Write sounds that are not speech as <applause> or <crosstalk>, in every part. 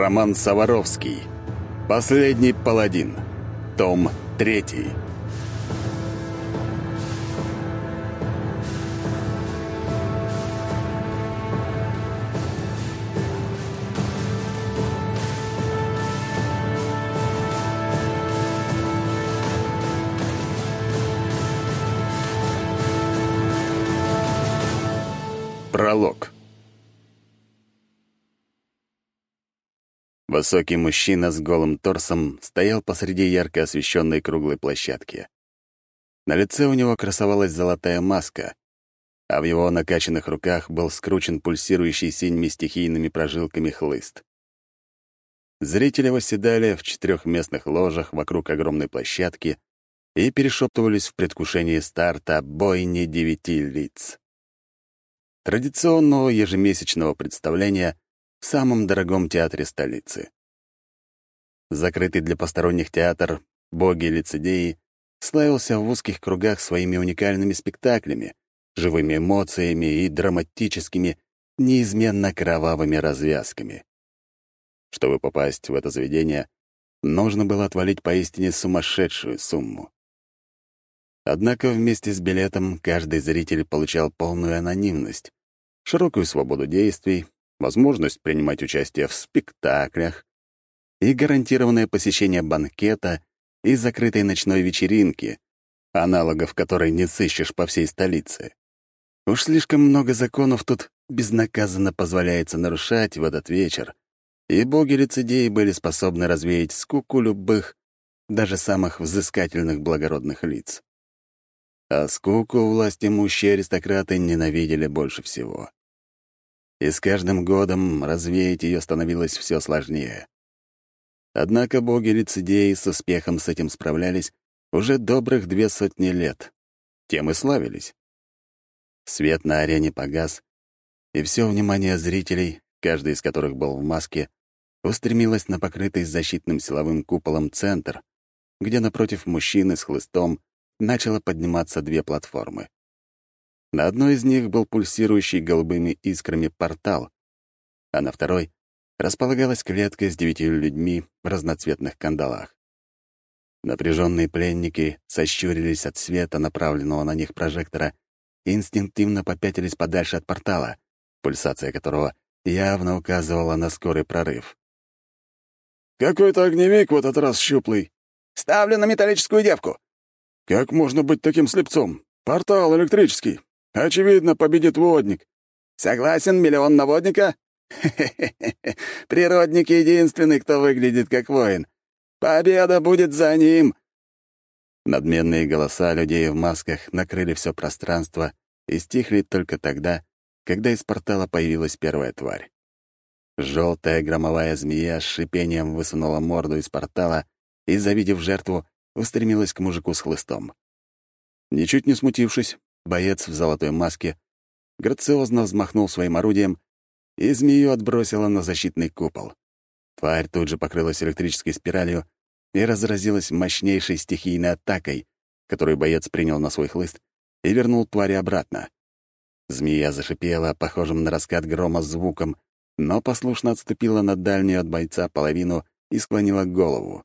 Роман Саваровский. Последний паладин. Том 3. Пролог. Высокий мужчина с голым торсом стоял посреди ярко освещенной круглой площадки. На лице у него красовалась золотая маска, а в его накачанных руках был скручен пульсирующий синими стихийными прожилками хлыст. Зрители восседали в четырехместных ложах вокруг огромной площадки и перешептывались в предвкушении старта бойни девяти лиц. Традиционного ежемесячного представления — в самом дорогом театре столицы. Закрытый для посторонних театр «Боги лицедеи» славился в узких кругах своими уникальными спектаклями, живыми эмоциями и драматическими, неизменно кровавыми развязками. Чтобы попасть в это заведение, нужно было отвалить поистине сумасшедшую сумму. Однако вместе с билетом каждый зритель получал полную анонимность, широкую свободу действий, возможность принимать участие в спектаклях и гарантированное посещение банкета и закрытой ночной вечеринки, аналогов которой не сыщешь по всей столице. Уж слишком много законов тут безнаказанно позволяется нарушать в этот вечер, и боги-лицедеи были способны развеять скуку любых, даже самых взыскательных благородных лиц. А скуку власть имущие аристократы ненавидели больше всего и с каждым годом развеять ее становилось все сложнее. Однако боги-лицедеи с успехом с этим справлялись уже добрых две сотни лет. Тем и славились. Свет на арене погас, и все внимание зрителей, каждый из которых был в маске, устремилось на покрытый защитным силовым куполом центр, где напротив мужчины с хлыстом начало подниматься две платформы. На одной из них был пульсирующий голубыми искрами портал, а на второй располагалась клетка с девятью людьми в разноцветных кандалах. Напряженные пленники сощурились от света, направленного на них прожектора, и инстинктивно попятились подальше от портала, пульсация которого явно указывала на скорый прорыв. «Какой-то огневик в этот раз щуплый. Ставлю на металлическую девку». «Как можно быть таким слепцом? Портал электрический. Очевидно, победит водник. Согласен, миллион на водника? <laughs> Природник единственный, кто выглядит как воин. Победа будет за ним. Надменные голоса людей в масках накрыли все пространство и стихли только тогда, когда из портала появилась первая тварь. Желтая громовая змея с шипением высунула морду из портала и, завидев жертву, устремилась к мужику с хлыстом. Ничуть не смутившись, Боец в золотой маске грациозно взмахнул своим орудием, и змею отбросило на защитный купол. Тварь тут же покрылась электрической спиралью и разразилась мощнейшей стихийной атакой, которую боец принял на свой хлыст и вернул твари обратно. Змея зашипела, похожим на раскат грома звуком, но послушно отступила на дальнюю от бойца половину и склонила голову.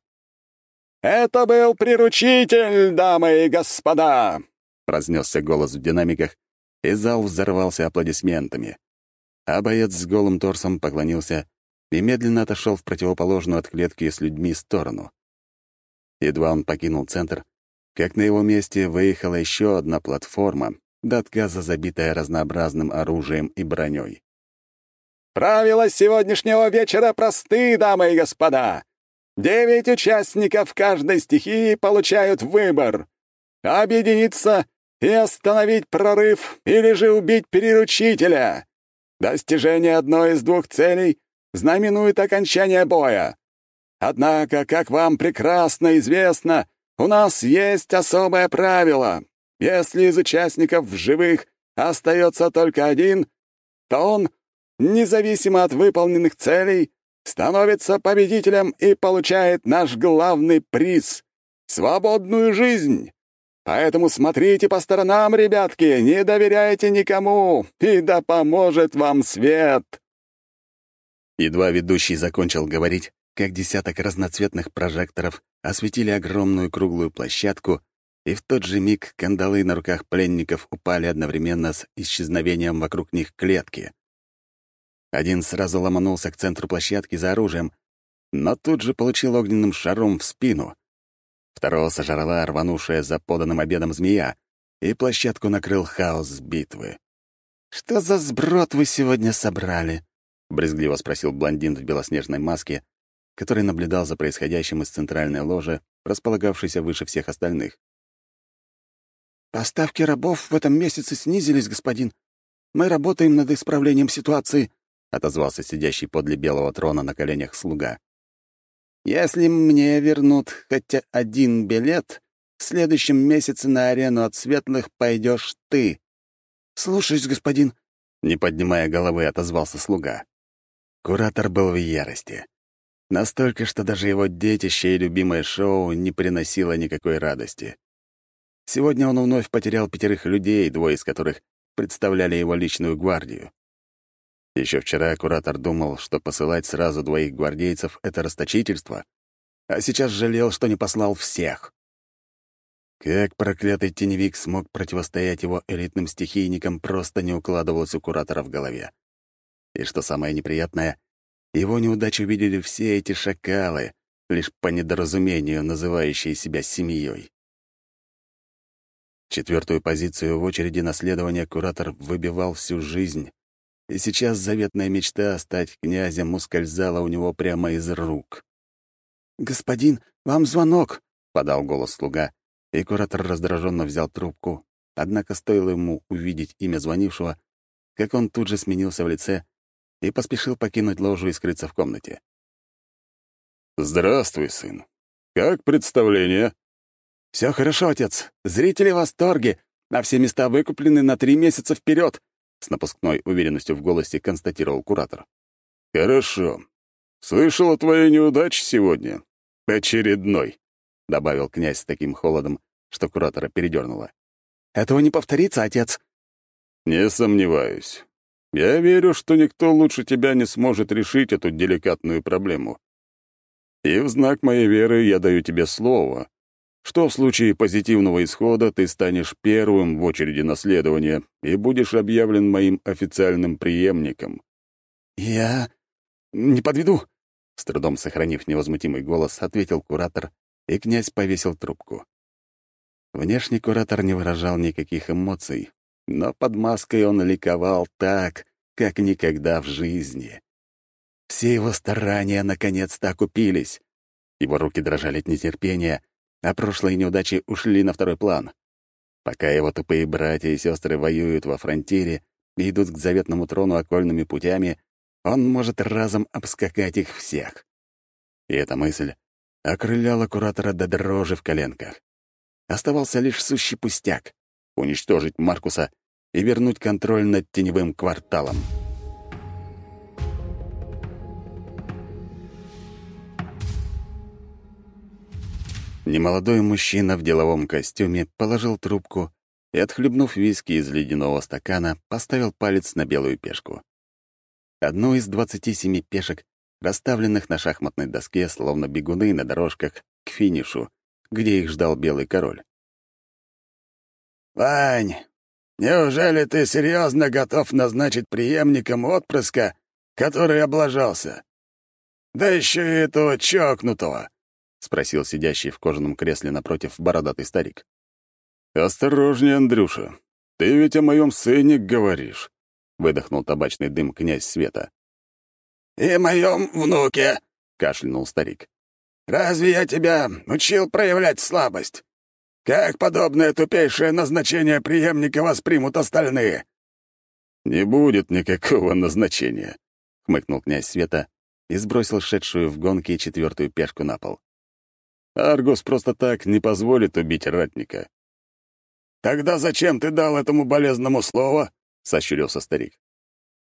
«Это был приручитель, дамы и господа!» — разнесся голос в динамиках, и зал взорвался аплодисментами. А боец с голым торсом поклонился и медленно отошел в противоположную от клетки с людьми сторону. Едва он покинул центр, как на его месте выехала еще одна платформа, до отказа забитая разнообразным оружием и броней. «Правила сегодняшнего вечера просты, дамы и господа. Девять участников каждой стихии получают выбор — объединиться и остановить прорыв или же убить переручителя. Достижение одной из двух целей знаменует окончание боя. Однако, как вам прекрасно известно, у нас есть особое правило. Если из участников в живых остается только один, то он, независимо от выполненных целей, становится победителем и получает наш главный приз — свободную жизнь. Поэтому смотрите по сторонам, ребятки, не доверяйте никому, и да поможет вам свет!» Едва ведущий закончил говорить, как десяток разноцветных прожекторов осветили огромную круглую площадку, и в тот же миг кандалы на руках пленников упали одновременно с исчезновением вокруг них клетки. Один сразу ломанулся к центру площадки за оружием, но тут же получил огненным шаром в спину. Второго сожрала рванувшая за поданным обедом змея, и площадку накрыл хаос битвы. «Что за сброд вы сегодня собрали?» — брезгливо спросил блондин в белоснежной маске, который наблюдал за происходящим из центральной ложи, располагавшейся выше всех остальных. «Поставки рабов в этом месяце снизились, господин. Мы работаем над исправлением ситуации», — отозвался сидящий подле белого трона на коленях слуга. «Если мне вернут хотя один билет, в следующем месяце на арену от светлых пойдешь ты». «Слушаюсь, господин», — не поднимая головы, отозвался слуга. Куратор был в ярости. Настолько, что даже его детище и любимое шоу не приносило никакой радости. Сегодня он вновь потерял пятерых людей, двое из которых представляли его личную гвардию. Еще вчера куратор думал, что посылать сразу двоих гвардейцев — это расточительство, а сейчас жалел, что не послал всех. Как проклятый теневик смог противостоять его элитным стихийникам, просто не укладывалось у куратора в голове. И что самое неприятное, его неудачу видели все эти шакалы, лишь по недоразумению называющие себя семьей. Четвертую позицию в очереди наследования куратор выбивал всю жизнь, и сейчас заветная мечта стать князем ускользала у него прямо из рук. «Господин, вам звонок!» — подал голос слуга, и куратор раздраженно взял трубку. Однако стоило ему увидеть имя звонившего, как он тут же сменился в лице и поспешил покинуть ложу и скрыться в комнате. «Здравствуй, сын. Как представление?» Все хорошо, отец. Зрители в восторге, а все места выкуплены на три месяца вперед, с напускной уверенностью в голосе констатировал куратор. «Хорошо. Слышал о твоей неудаче сегодня. Очередной», — добавил князь с таким холодом, что куратора передернуло. «Этого не повторится, отец». «Не сомневаюсь. Я верю, что никто лучше тебя не сможет решить эту деликатную проблему. И в знак моей веры я даю тебе слово, что в случае позитивного исхода ты станешь первым в очереди наследования и будешь объявлен моим официальным преемником». «Я не подведу», — с трудом сохранив невозмутимый голос, ответил куратор, и князь повесил трубку. Внешний куратор не выражал никаких эмоций, но под маской он ликовал так, как никогда в жизни. Все его старания наконец-то окупились. Его руки дрожали от нетерпения, а прошлые неудачи ушли на второй план. Пока его тупые братья и сестры воюют во фронтире и идут к заветному трону окольными путями, он может разом обскакать их всех. И эта мысль окрыляла куратора до дрожи в коленках. Оставался лишь сущий пустяк — уничтожить Маркуса и вернуть контроль над теневым кварталом. Немолодой мужчина в деловом костюме положил трубку и, отхлебнув виски из ледяного стакана, поставил палец на белую пешку. Одну из двадцати семи пешек, расставленных на шахматной доске, словно бегуны на дорожках, к финишу, где их ждал белый король. «Вань, неужели ты серьезно готов назначить преемником отпрыска, который облажался? Да еще и этого чокнутого!» — спросил сидящий в кожаном кресле напротив бородатый старик. «Осторожнее, Андрюша. Ты ведь о моем сыне говоришь», — выдохнул табачный дым князь Света. «И моем внуке», — кашлянул старик. «Разве я тебя учил проявлять слабость? Как подобное тупейшее назначение преемника воспримут остальные?» «Не будет никакого назначения», — хмыкнул князь Света и сбросил шедшую в гонке четвертую пешку на пол. Аргус просто так не позволит убить ратника. «Тогда зачем ты дал этому болезному слово?» — сощурился старик.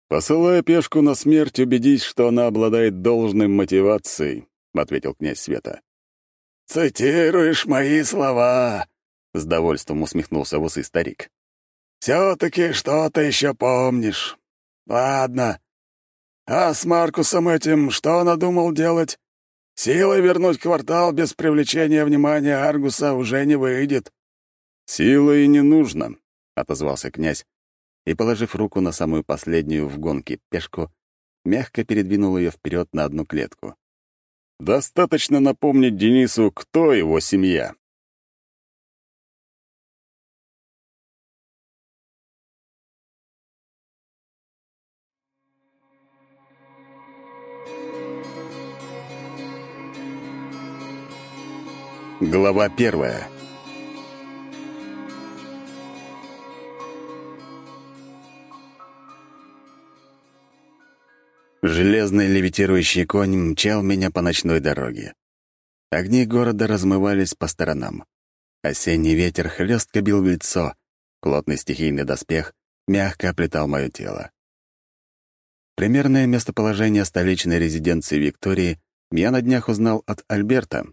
«Посылая пешку на смерть, убедись, что она обладает должной мотивацией», — ответил князь Света. «Цитируешь мои слова», — с довольством усмехнулся в усы старик. «Все-таки что-то еще помнишь. Ладно. А с Маркусом этим что надумал делать? Силой вернуть квартал без привлечения внимания Аргуса уже не выйдет». «Силой не нужно», — отозвался князь, и, положив руку на самую последнюю в гонке пешку, мягко передвинул ее вперед на одну клетку. «Достаточно напомнить Денису, кто его семья». Глава первая. Железный левитирующий конь мчал меня по ночной дороге. Огни города размывались по сторонам. Осенний ветер хлестко бил в лицо, плотный стихийный доспех мягко оплетал мое тело. Примерное местоположение столичной резиденции Виктории я на днях узнал от Альберта,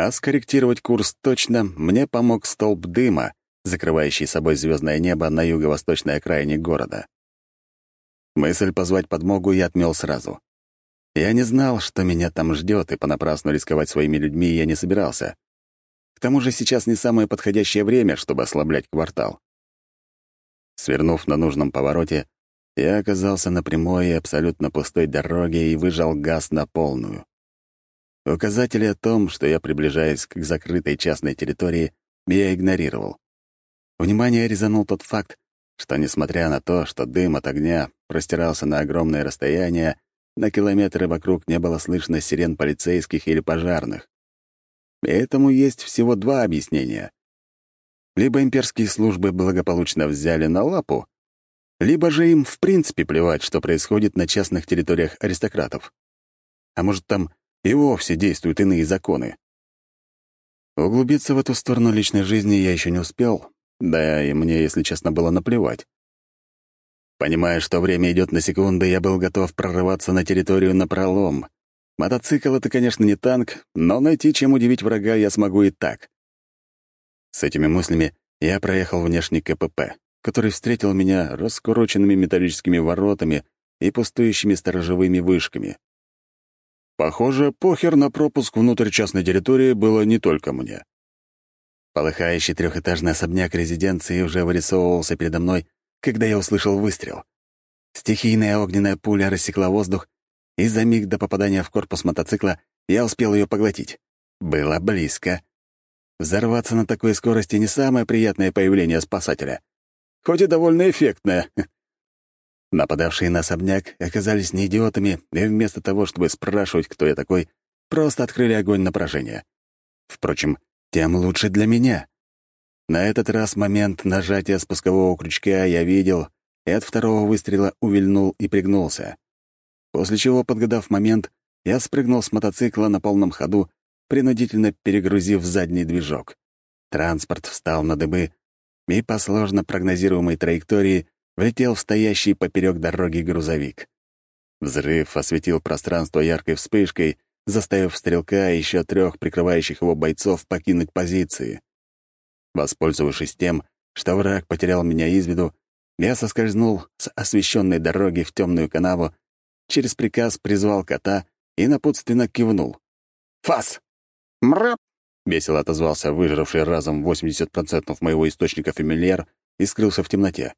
а скорректировать курс точно мне помог столб дыма, закрывающий собой звездное небо на юго-восточной окраине города. Мысль позвать подмогу я отмел сразу. Я не знал, что меня там ждет, и понапрасну рисковать своими людьми я не собирался. К тому же сейчас не самое подходящее время, чтобы ослаблять квартал. Свернув на нужном повороте, я оказался на прямой и абсолютно пустой дороге и выжал газ на полную. Указатели о том, что я приближаюсь к закрытой частной территории, я игнорировал. Внимание резанул тот факт, что, несмотря на то, что дым от огня простирался на огромное расстояние, на километры вокруг не было слышно сирен полицейских или пожарных. И этому есть всего два объяснения. Либо имперские службы благополучно взяли на лапу, либо же им в принципе плевать, что происходит на частных территориях аристократов. А может, там и вовсе действуют иные законы. Углубиться в эту сторону личной жизни я еще не успел, да и мне, если честно, было наплевать. Понимая, что время идет на секунды, я был готов прорываться на территорию напролом. Мотоцикл — это, конечно, не танк, но найти, чем удивить врага, я смогу и так. С этими мыслями я проехал внешний КПП, который встретил меня раскуроченными металлическими воротами и пустующими сторожевыми вышками. Похоже, похер на пропуск внутрь частной территории было не только мне. Полыхающий трехэтажный особняк резиденции уже вырисовывался передо мной, когда я услышал выстрел. Стихийная огненная пуля рассекла воздух, и за миг до попадания в корпус мотоцикла я успел ее поглотить. Было близко. Взорваться на такой скорости — не самое приятное появление спасателя. Хоть и довольно эффектное. <laughs> Нападавшие на особняк оказались не идиотами, и вместо того, чтобы спрашивать, кто я такой, просто открыли огонь на поражение. Впрочем, тем лучше для меня. На этот раз момент нажатия спускового крючка я видел, и от второго выстрела увильнул и пригнулся. После чего, подгадав момент, я спрыгнул с мотоцикла на полном ходу, принудительно перегрузив задний движок. Транспорт встал на дыбы и по сложно прогнозируемой траектории влетел в стоящий поперек дороги грузовик. Взрыв осветил пространство яркой вспышкой, заставив стрелка и еще трех прикрывающих его бойцов покинуть позиции. Воспользовавшись тем, что враг потерял меня из виду, я соскользнул с освещенной дороги в темную канаву, через приказ призвал кота и напутственно кивнул. «Фас!» «Мрап!» — весело отозвался выжравший разом 80% моего источника фамильяр и скрылся в темноте.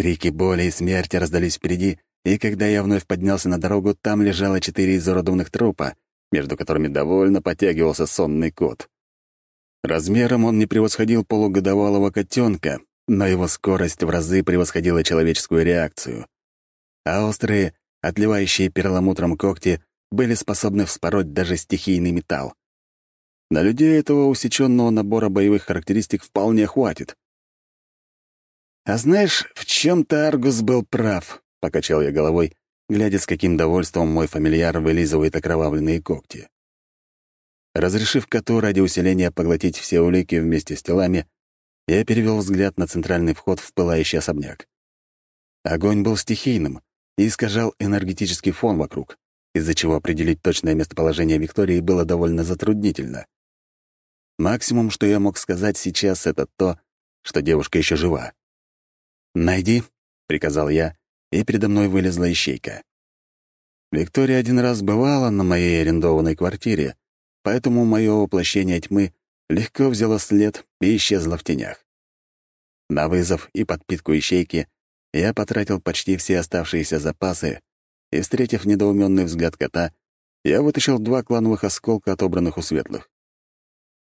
Крики боли и смерти раздались впереди, и когда я вновь поднялся на дорогу, там лежало четыре изуродованных трупа, между которыми довольно подтягивался сонный кот. Размером он не превосходил полугодовалого котенка, но его скорость в разы превосходила человеческую реакцию. А острые, отливающие перламутром когти были способны вспороть даже стихийный металл. На людей этого усеченного набора боевых характеристик вполне хватит. «А знаешь, в чем то Аргус был прав», — покачал я головой, глядя, с каким довольством мой фамильяр вылизывает окровавленные когти. Разрешив коту ради усиления поглотить все улики вместе с телами, я перевел взгляд на центральный вход в пылающий особняк. Огонь был стихийным и искажал энергетический фон вокруг, из-за чего определить точное местоположение Виктории было довольно затруднительно. Максимум, что я мог сказать сейчас, это то, что девушка еще жива. «Найди», — приказал я, и передо мной вылезла ищейка. Виктория один раз бывала на моей арендованной квартире, поэтому мое воплощение тьмы легко взяло след и исчезло в тенях. На вызов и подпитку ищейки я потратил почти все оставшиеся запасы, и, встретив недоуменный взгляд кота, я вытащил два клановых осколка, отобранных у светлых.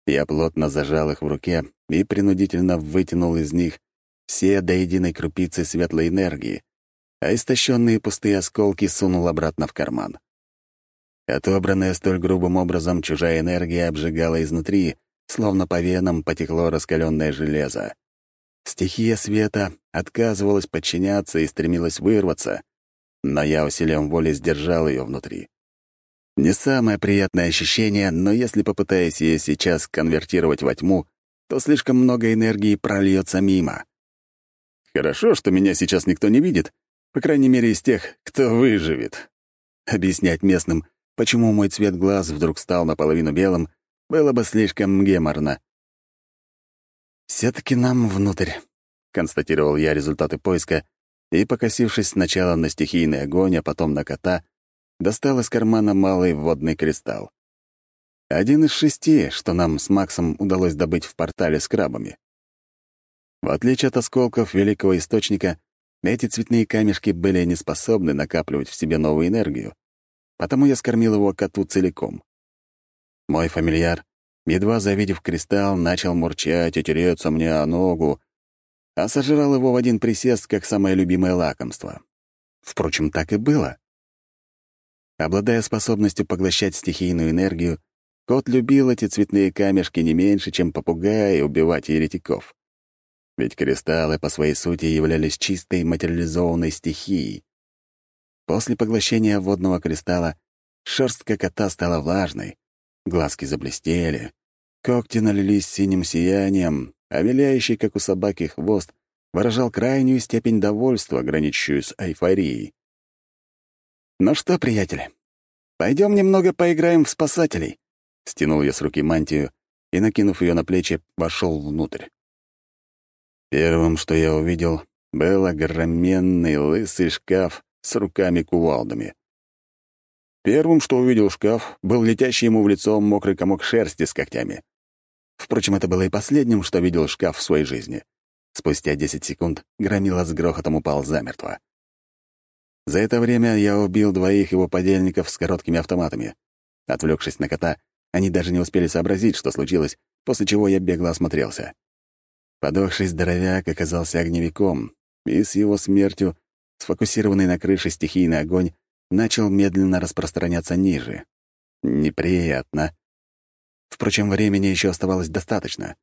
Я плотно зажал их в руке и принудительно вытянул из них все до единой крупицы светлой энергии, а истощенные пустые осколки сунул обратно в карман. Отобранная столь грубым образом чужая энергия обжигала изнутри, словно по венам потекло раскаленное железо. Стихия света отказывалась подчиняться и стремилась вырваться, но я усилием воли сдержал ее внутри. Не самое приятное ощущение, но если попытаюсь ее сейчас конвертировать во тьму, то слишком много энергии прольется мимо. Хорошо, что меня сейчас никто не видит, по крайней мере, из тех, кто выживет. Объяснять местным, почему мой цвет глаз вдруг стал наполовину белым, было бы слишком геморно. все таки нам внутрь», — констатировал я результаты поиска и, покосившись сначала на стихийный огонь, а потом на кота, достал из кармана малый водный кристалл. Один из шести, что нам с Максом удалось добыть в портале с крабами. В отличие от осколков Великого Источника, эти цветные камешки были не способны накапливать в себе новую энергию, потому я скормил его коту целиком. Мой фамильяр, едва завидев кристалл, начал мурчать и тереться мне о ногу, а сожрал его в один присест, как самое любимое лакомство. Впрочем, так и было. Обладая способностью поглощать стихийную энергию, кот любил эти цветные камешки не меньше, чем попугаи убивать еретиков. Ведь кристаллы по своей сути являлись чистой материализованной стихией. После поглощения водного кристалла шерстка кота стала влажной, глазки заблестели, когти налились синим сиянием, а виляющий, как у собаки, хвост выражал крайнюю степень довольства, граничащую с эйфорией. «Ну что, приятели, пойдем немного поиграем в спасателей», — стянул я с руки мантию и, накинув ее на плечи, вошел внутрь. Первым, что я увидел, был огроменный лысый шкаф с руками-кувалдами. Первым, что увидел шкаф, был летящий ему в лицо мокрый комок шерсти с когтями. Впрочем, это было и последним, что видел шкаф в своей жизни. Спустя 10 секунд громила с грохотом упал замертво. За это время я убил двоих его подельников с короткими автоматами. Отвлекшись на кота, они даже не успели сообразить, что случилось, после чего я бегло осмотрелся. Подохший здоровяк оказался огневиком, и с его смертью, сфокусированный на крыше стихийный огонь, начал медленно распространяться ниже. Неприятно. Впрочем, времени еще оставалось достаточно.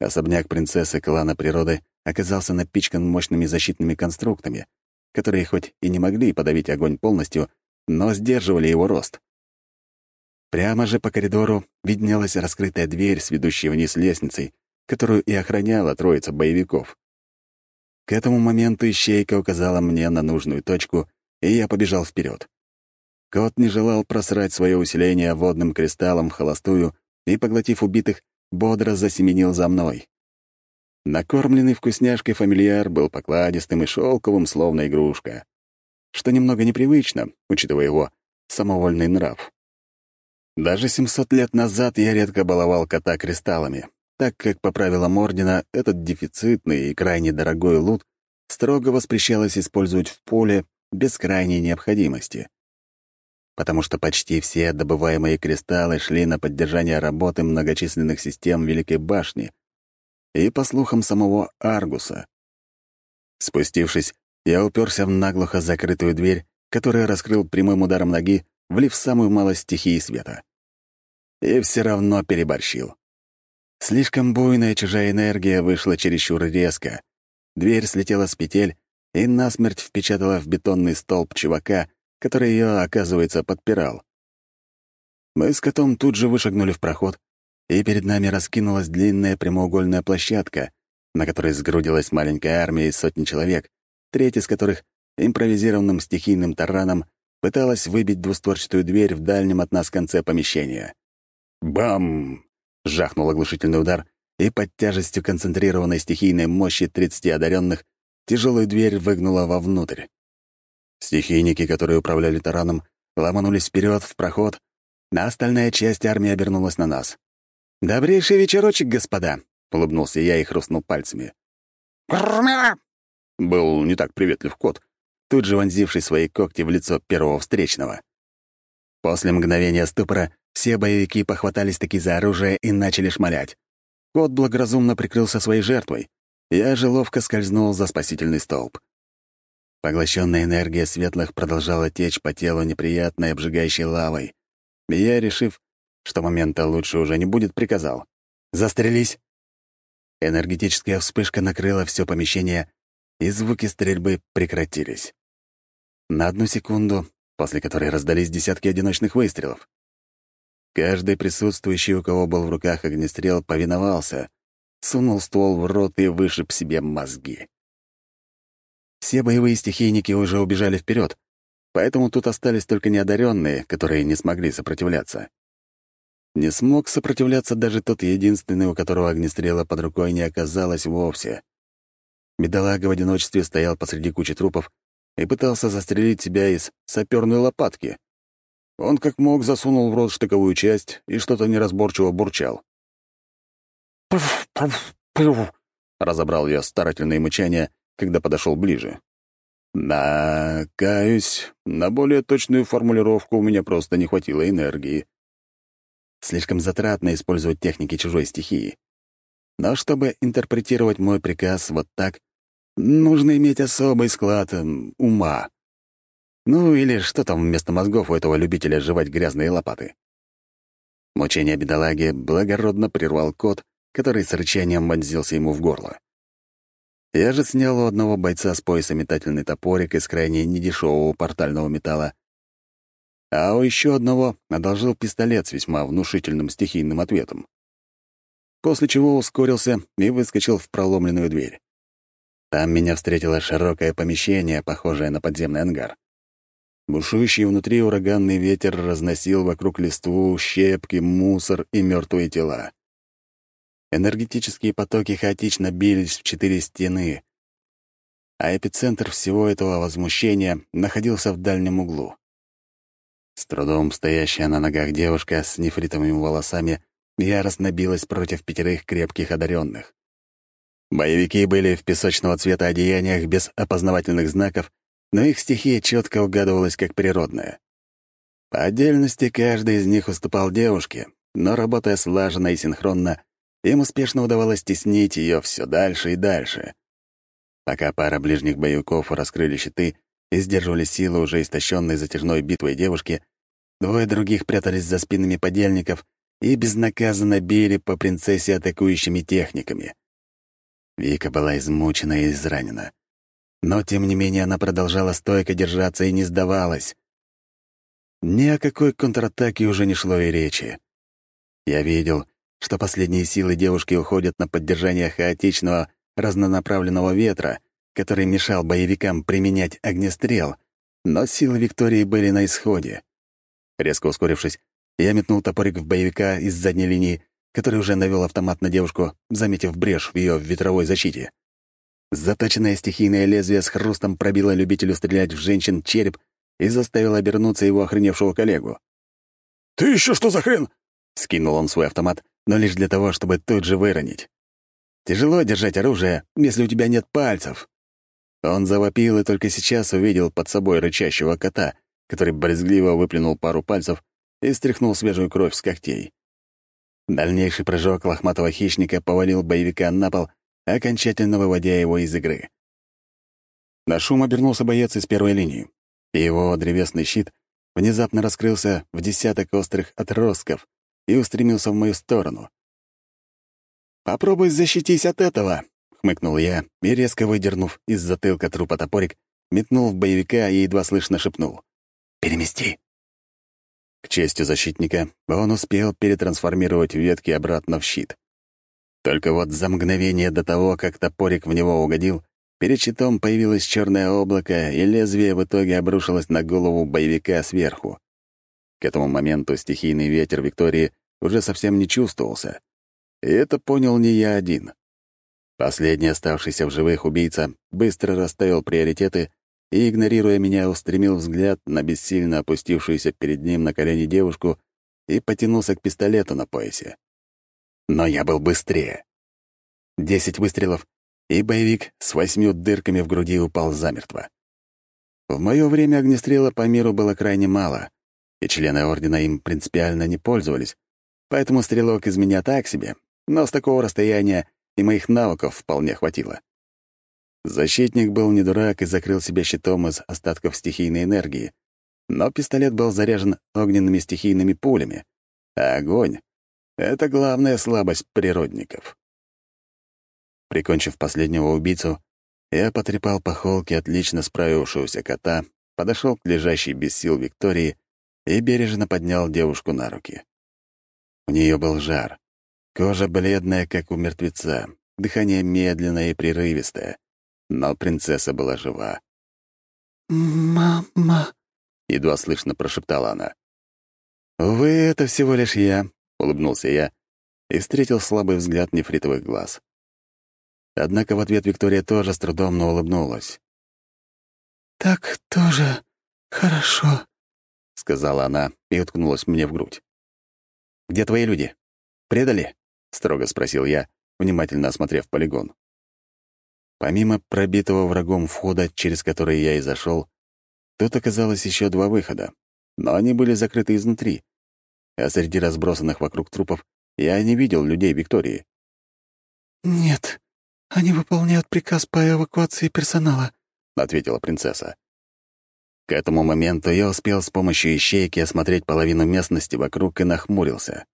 Особняк принцессы клана природы оказался напичкан мощными защитными конструктами, которые хоть и не могли подавить огонь полностью, но сдерживали его рост. Прямо же по коридору виднелась раскрытая дверь с ведущей вниз лестницей, которую и охраняла троица боевиков. К этому моменту ищейка указала мне на нужную точку, и я побежал вперед. Кот не желал просрать свое усиление водным кристаллом в холостую и, поглотив убитых, бодро засеменил за мной. Накормленный вкусняшкой фамильяр был покладистым и шелковым, словно игрушка. Что немного непривычно, учитывая его самовольный нрав. Даже 700 лет назад я редко баловал кота кристаллами, так как по правилам Ордена этот дефицитный и крайне дорогой лут строго воспрещалось использовать в поле без крайней необходимости. Потому что почти все добываемые кристаллы шли на поддержание работы многочисленных систем Великой Башни — и, по слухам, самого Аргуса. Спустившись, я уперся в наглухо закрытую дверь, которую раскрыл прямым ударом ноги, влив самую малость стихии света. И все равно переборщил. Слишком буйная чужая энергия вышла чересчур резко. Дверь слетела с петель и насмерть впечатала в бетонный столб чувака, который ее, оказывается, подпирал. Мы с котом тут же вышагнули в проход, и перед нами раскинулась длинная прямоугольная площадка, на которой сгрудилась маленькая армия из сотни человек, треть из которых импровизированным стихийным тараном пыталась выбить двустворчатую дверь в дальнем от нас конце помещения. «Бам!» — жахнул оглушительный удар, и под тяжестью концентрированной стихийной мощи 30 одаренных тяжелую дверь выгнула вовнутрь. Стихийники, которые управляли тараном, ломанулись вперед в проход, а остальная часть армии обернулась на нас. «Добрейший вечерочек, господа!» — улыбнулся я и хрустнул пальцами. Был не так приветлив кот, тут же вонзивший свои когти в лицо первого встречного. После мгновения ступора все боевики похватались таки за оружие и начали шмалять. Кот благоразумно прикрылся своей жертвой. Я же ловко скользнул за спасительный столб. Поглощенная энергия светлых продолжала течь по телу неприятной обжигающей лавой. И я, решив, что момента лучше уже не будет, приказал. «Застрелись!» Энергетическая вспышка накрыла все помещение, и звуки стрельбы прекратились. На одну секунду, после которой раздались десятки одиночных выстрелов. Каждый присутствующий, у кого был в руках огнестрел, повиновался, сунул ствол в рот и вышиб себе мозги. Все боевые стихийники уже убежали вперед, поэтому тут остались только неодаренные, которые не смогли сопротивляться. Не смог сопротивляться даже тот единственный, у которого огнестрела под рукой не оказалось вовсе. Бедолага в одиночестве стоял посреди кучи трупов и пытался застрелить себя из саперной лопатки. Он как мог засунул в рот штыковую часть и что-то неразборчиво бурчал. «Пф, пф, пф», — разобрал я старательные мычания, когда подошел ближе. Да, каюсь, на более точную формулировку у меня просто не хватило энергии. Слишком затратно использовать техники чужой стихии. Но чтобы интерпретировать мой приказ вот так, нужно иметь особый склад ума. Ну или что там вместо мозгов у этого любителя жевать грязные лопаты. Мучение бедолаги благородно прервал кот, который с рычанием вонзился ему в горло. Я же снял у одного бойца с пояса метательный топорик из крайне недешевого портального металла, а у еще одного одолжил пистолет с весьма внушительным стихийным ответом. После чего ускорился и выскочил в проломленную дверь. Там меня встретило широкое помещение, похожее на подземный ангар. Бушующий внутри ураганный ветер разносил вокруг листву, щепки, мусор и мертвые тела. Энергетические потоки хаотично бились в четыре стены, а эпицентр всего этого возмущения находился в дальнем углу. С трудом стоящая на ногах девушка с нефритовыми волосами яростно билась против пятерых крепких одаренных. Боевики были в песочного цвета одеяниях без опознавательных знаков но их стихия четко угадывалась как природная. По отдельности каждый из них уступал девушке, но, работая слаженно и синхронно, им успешно удавалось теснить ее все дальше и дальше. Пока пара ближних боевиков раскрыли щиты и сдерживали силы уже истощенной затяжной битвой девушки, двое других прятались за спинами подельников и безнаказанно били по принцессе атакующими техниками. Вика была измучена и изранена. Но, тем не менее, она продолжала стойко держаться и не сдавалась. Ни о какой контратаке уже не шло и речи. Я видел, что последние силы девушки уходят на поддержание хаотичного, разнонаправленного ветра, который мешал боевикам применять огнестрел, но силы Виктории были на исходе. Резко ускорившись, я метнул топорик в боевика из задней линии, который уже навел автомат на девушку, заметив брешь в ее ветровой защите. Заточенное стихийное лезвие с хрустом пробило любителю стрелять в женщин череп и заставило обернуться его охреневшего коллегу. «Ты еще что за хрен?» — скинул он свой автомат, но лишь для того, чтобы тут же выронить. «Тяжело держать оружие, если у тебя нет пальцев». Он завопил и только сейчас увидел под собой рычащего кота, который брезгливо выплюнул пару пальцев и стряхнул свежую кровь с когтей. Дальнейший прыжок лохматого хищника повалил боевика на пол — окончательно выводя его из игры. На шум обернулся боец из первой линии, и его древесный щит внезапно раскрылся в десяток острых отростков и устремился в мою сторону. «Попробуй защитись от этого!» — хмыкнул я и, резко выдернув из затылка трупа топорик, метнул в боевика и едва слышно шепнул. «Перемести!» К чести защитника, он успел перетрансформировать ветки обратно в щит. Только вот за мгновение до того, как топорик в него угодил, перед щитом появилось черное облако, и лезвие в итоге обрушилось на голову боевика сверху. К этому моменту стихийный ветер Виктории уже совсем не чувствовался. И это понял не я один. Последний оставшийся в живых убийца быстро расставил приоритеты и, игнорируя меня, устремил взгляд на бессильно опустившуюся перед ним на колени девушку и потянулся к пистолету на поясе. Но я был быстрее. Десять выстрелов, и боевик с восьмью дырками в груди упал замертво. В мое время огнестрела по миру было крайне мало, и члены Ордена им принципиально не пользовались, поэтому стрелок из меня так себе, но с такого расстояния и моих навыков вполне хватило. Защитник был не дурак и закрыл себя щитом из остатков стихийной энергии, но пистолет был заряжен огненными стихийными пулями, а огонь — это главная слабость природников. Прикончив последнего убийцу, я потрепал по холке отлично справившегося кота, подошел к лежащей без сил Виктории и бережно поднял девушку на руки. У нее был жар, кожа бледная, как у мертвеца, дыхание медленное и прерывистое, но принцесса была жива. «Мама!» — едва слышно прошептала она. «Увы, это всего лишь я», — улыбнулся я и встретил слабый взгляд нефритовых глаз. Однако в ответ Виктория тоже с трудом, но улыбнулась. «Так тоже хорошо», — сказала она и уткнулась мне в грудь. «Где твои люди? Предали?» — строго спросил я, внимательно осмотрев полигон. Помимо пробитого врагом входа, через который я и зашел, тут оказалось еще два выхода, но они были закрыты изнутри, а среди разбросанных вокруг трупов я не видел людей Виктории. «Нет, они выполняют приказ по эвакуации персонала», — ответила принцесса. К этому моменту я успел с помощью ищейки осмотреть половину местности вокруг и нахмурился.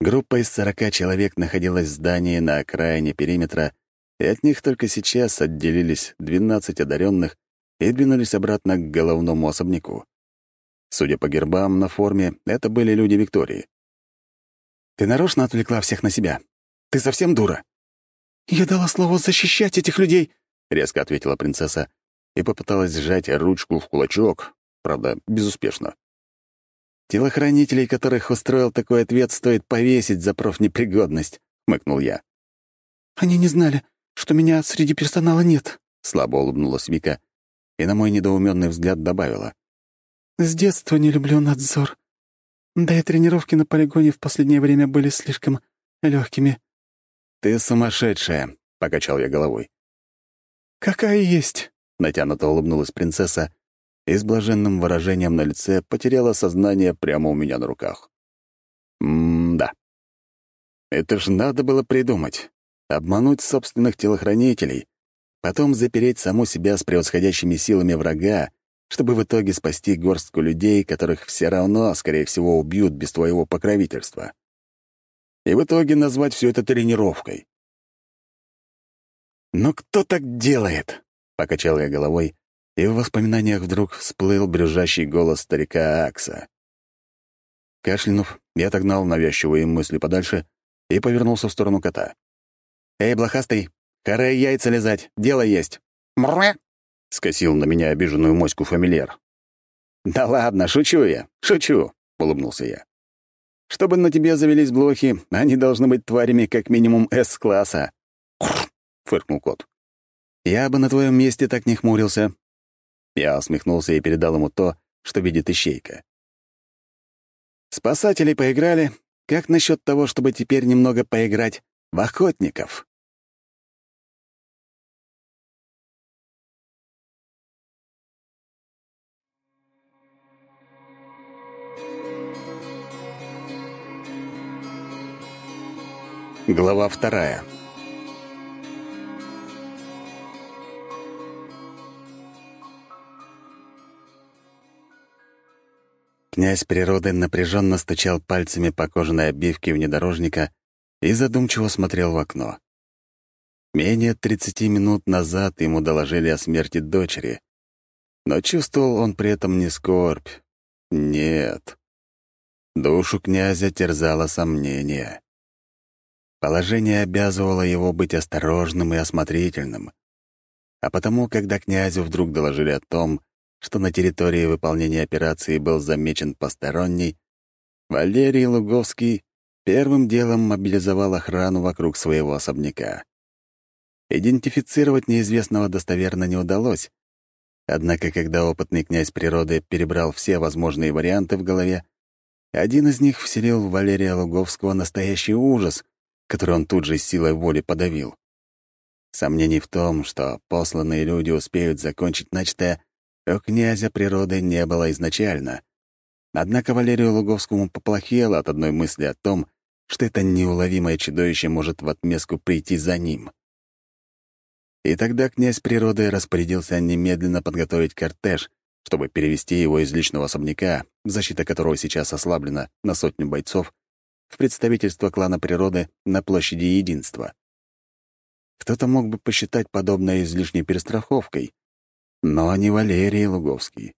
Группа из сорока человек находилась в здании на окраине периметра и от них только сейчас отделились 12 одаренных и двинулись обратно к головному особняку. Судя по гербам на форме, это были люди Виктории. «Ты нарочно отвлекла всех на себя? Ты совсем дура?» «Я дала слово защищать этих людей», — резко ответила принцесса и попыталась сжать ручку в кулачок, правда, безуспешно. «Телохранителей, которых устроил такой ответ, стоит повесить за профнепригодность», — хмыкнул я. «Они не знали, что меня среди персонала нет», — слабо улыбнулась Вика и на мой недоуменный взгляд добавила. «С детства не люблю надзор. Да и тренировки на полигоне в последнее время были слишком легкими. «Ты сумасшедшая», — покачал я головой. «Какая есть», — натянуто улыбнулась принцесса и с блаженным выражением на лице потеряла сознание прямо у меня на руках. М-да. Это ж надо было придумать обмануть собственных телохранителей, потом запереть саму себя с превосходящими силами врага, чтобы в итоге спасти горстку людей, которых все равно, скорее всего, убьют без твоего покровительства. И в итоге назвать все это тренировкой. «Но кто так делает?» — покачал я головой, и в воспоминаниях вдруг всплыл брюзжащий голос старика Акса. Кашлянув, я отогнал навязчивые мысли подальше и повернулся в сторону кота. «Эй, блохастый, пора яйца лизать, дело есть». «Мрэ!» — скосил на меня обиженную моську фамильяр. «Да ладно, шучу я, шучу», — улыбнулся я. «Чтобы на тебе завелись блохи, они должны быть тварями как минимум С-класса». фыркнул кот. «Я бы на твоем месте так не хмурился». Я усмехнулся и передал ему то, что видит ищейка. «Спасатели поиграли. Как насчет того, чтобы теперь немного поиграть в охотников. Глава вторая. Князь природы напряженно стучал пальцами по кожаной обивке внедорожника и задумчиво смотрел в окно. Менее 30 минут назад ему доложили о смерти дочери, но чувствовал он при этом не скорбь. Нет. Душу князя терзало сомнение. Положение обязывало его быть осторожным и осмотрительным. А потому, когда князю вдруг доложили о том, что на территории выполнения операции был замечен посторонний, Валерий Луговский Первым делом мобилизовал охрану вокруг своего особняка. Идентифицировать неизвестного достоверно не удалось, Однако, когда опытный князь природы перебрал все возможные варианты в голове, один из них вселил в Валерия Луговского настоящий ужас, который он тут же силой воли подавил. Сомнений в том, что посланные люди успеют закончить начатое, у князя природы не было изначально. Однако Валерию Луговскому поплохело от одной мысли о том, что это неуловимое чудовище может в отместку прийти за ним. И тогда князь природы распорядился немедленно подготовить кортеж, чтобы перевести его из личного особняка, защита которого сейчас ослаблена на сотню бойцов, в представительство клана природы на площади Единства. Кто-то мог бы посчитать подобное излишней перестраховкой, но не Валерий Луговский.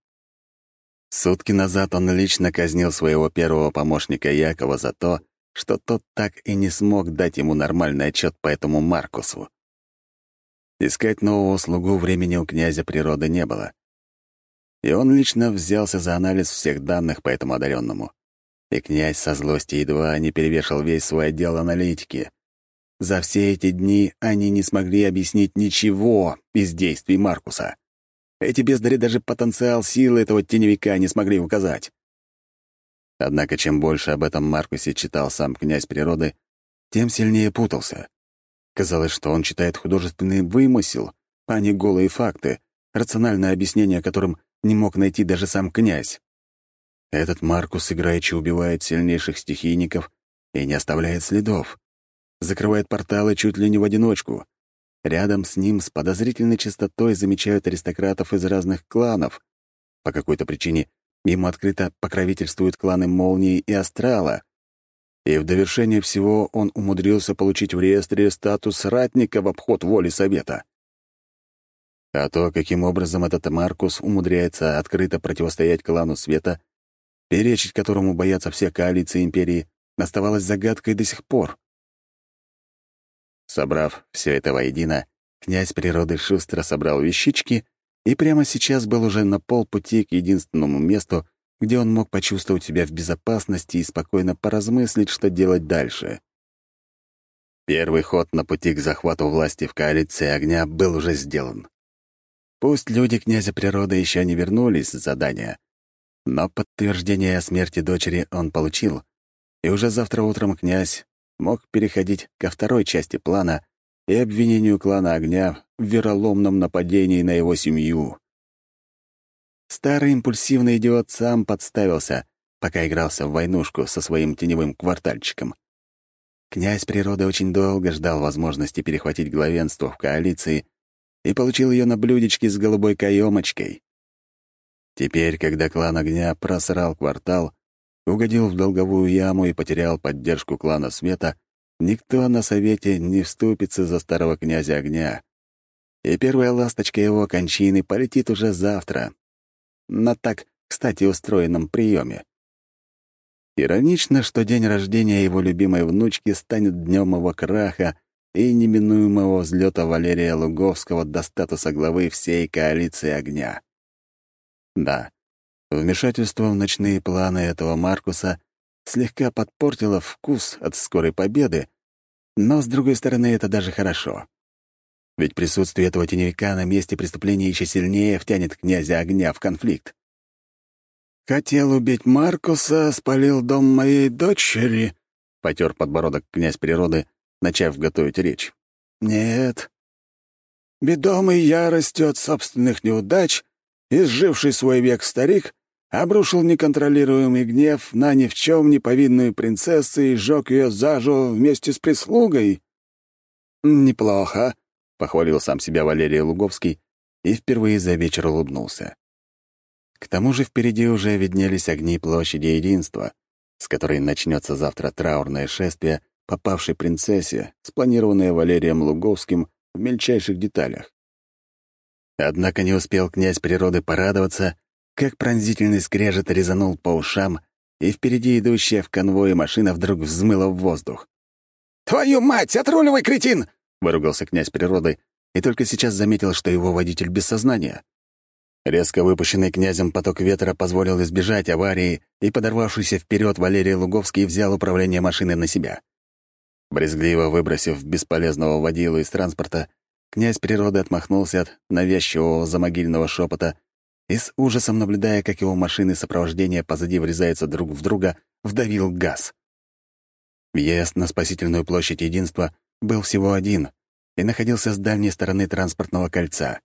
Сутки назад он лично казнил своего первого помощника Якова за то, что тот так и не смог дать ему нормальный отчет по этому Маркусу. Искать нового слугу времени у князя природы не было. И он лично взялся за анализ всех данных по этому одаренному. И князь со злости едва не перевешал весь свой отдел аналитики. За все эти дни они не смогли объяснить ничего из действий Маркуса. Эти бездари даже потенциал силы этого теневика не смогли указать. Однако чем больше об этом Маркусе читал сам князь природы, тем сильнее путался. Казалось, что он читает художественный вымысел, а не голые факты, рациональное объяснение которым не мог найти даже сам князь. Этот Маркус играючи убивает сильнейших стихийников и не оставляет следов. Закрывает порталы чуть ли не в одиночку. Рядом с ним с подозрительной частотой замечают аристократов из разных кланов. По какой-то причине ему открыто покровительствуют кланы Молнии и Астрала, и в довершение всего он умудрился получить в реестре статус ратника в обход воли Совета. А то, каким образом этот Маркус умудряется открыто противостоять клану Света, перечить которому боятся все коалиции Империи, оставалось загадкой до сих пор. Собрав все это воедино, князь природы шустро собрал вещички и прямо сейчас был уже на полпути к единственному месту, где он мог почувствовать себя в безопасности и спокойно поразмыслить, что делать дальше. Первый ход на пути к захвату власти в коалиции огня был уже сделан. Пусть люди князя природы еще не вернулись с задания, но подтверждение о смерти дочери он получил, и уже завтра утром князь мог переходить ко второй части плана и обвинению клана огня в вероломном нападении на его семью. Старый импульсивный идиот сам подставился, пока игрался в войнушку со своим теневым квартальчиком. Князь природы очень долго ждал возможности перехватить главенство в коалиции и получил ее на блюдечке с голубой каемочкой. Теперь, когда клан огня просрал квартал, угодил в долговую яму и потерял поддержку клана света, никто на совете не вступится за старого князя огня. И первая ласточка его кончины полетит уже завтра, на так, кстати, устроенном приеме. Иронично, что день рождения его любимой внучки станет днем его краха и неминуемого взлета Валерия Луговского до статуса главы всей коалиции огня. Да, вмешательство в ночные планы этого Маркуса слегка подпортило вкус от скорой победы, но, с другой стороны, это даже хорошо. Ведь присутствие этого теневика на месте преступления еще сильнее втянет князя огня в конфликт. «Хотел убить Маркуса, спалил дом моей дочери», — потер подбородок князь природы, начав готовить речь. «Нет. Бедомый яростью от собственных неудач, изживший свой век старик, обрушил неконтролируемый гнев на ни в чем не повинную принцессу и сжег ее заживо вместе с прислугой. Неплохо. — похвалил сам себя Валерий Луговский и впервые за вечер улыбнулся. К тому же впереди уже виднелись огни площади Единства, с которой начнется завтра траурное шествие попавшей принцессе, спланированное Валерием Луговским в мельчайших деталях. Однако не успел князь природы порадоваться, как пронзительный скрежет резанул по ушам, и впереди идущая в конвое машина вдруг взмыла в воздух. «Твою мать, отруливай, кретин!» — выругался князь природы и только сейчас заметил, что его водитель без сознания. Резко выпущенный князем поток ветра позволил избежать аварии, и подорвавшийся вперед Валерий Луговский взял управление машиной на себя. Брезгливо выбросив бесполезного водилу из транспорта, князь природы отмахнулся от навязчивого замогильного шепота и с ужасом, наблюдая, как его машины сопровождения позади врезаются друг в друга, вдавил газ. Въезд на спасительную площадь Единства был всего один и находился с дальней стороны транспортного кольца.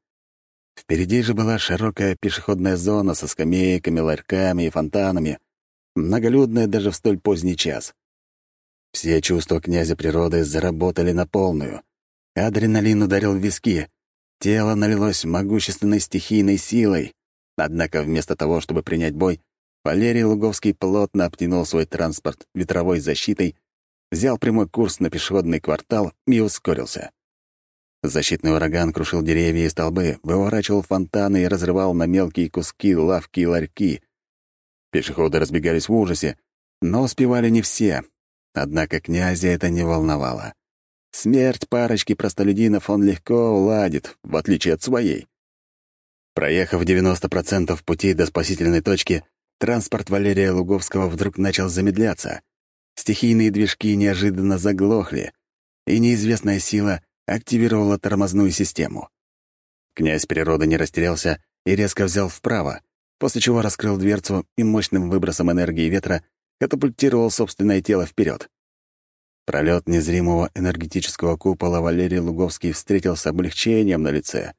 Впереди же была широкая пешеходная зона со скамейками, ларьками и фонтанами, многолюдная даже в столь поздний час. Все чувства князя природы заработали на полную. Адреналин ударил в виски. Тело налилось могущественной стихийной силой. Однако вместо того, чтобы принять бой, Валерий Луговский плотно обтянул свой транспорт ветровой защитой, взял прямой курс на пешеходный квартал и ускорился. Защитный ураган крушил деревья и столбы, выворачивал фонтаны и разрывал на мелкие куски лавки и ларьки. Пешеходы разбегались в ужасе, но успевали не все, Однако князя это не волновало. Смерть парочки простолюдинов он легко уладит, в отличие от своей. Проехав 90% пути до спасительной точки, транспорт Валерия Луговского вдруг начал замедляться. Стихийные движки неожиданно заглохли, и неизвестная сила активировала тормозную систему. Князь природы не растерялся и резко взял вправо, после чего раскрыл дверцу и мощным выбросом энергии ветра катапультировал собственное тело вперед. Пролет незримого энергетического купола Валерий Луговский встретил с облегчением на лице,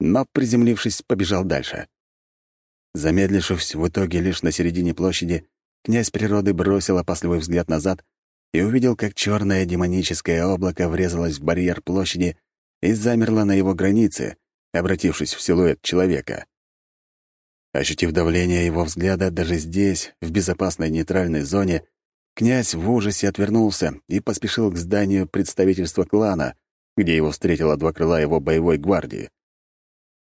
но, приземлившись, побежал дальше. Замедлившись в итоге лишь на середине площади, князь природы бросил опасливый взгляд назад и увидел, как черное демоническое облако врезалось в барьер площади и замерло на его границе, обратившись в силуэт человека. Ощутив давление его взгляда даже здесь, в безопасной нейтральной зоне, князь в ужасе отвернулся и поспешил к зданию представительства клана, где его встретила два крыла его боевой гвардии.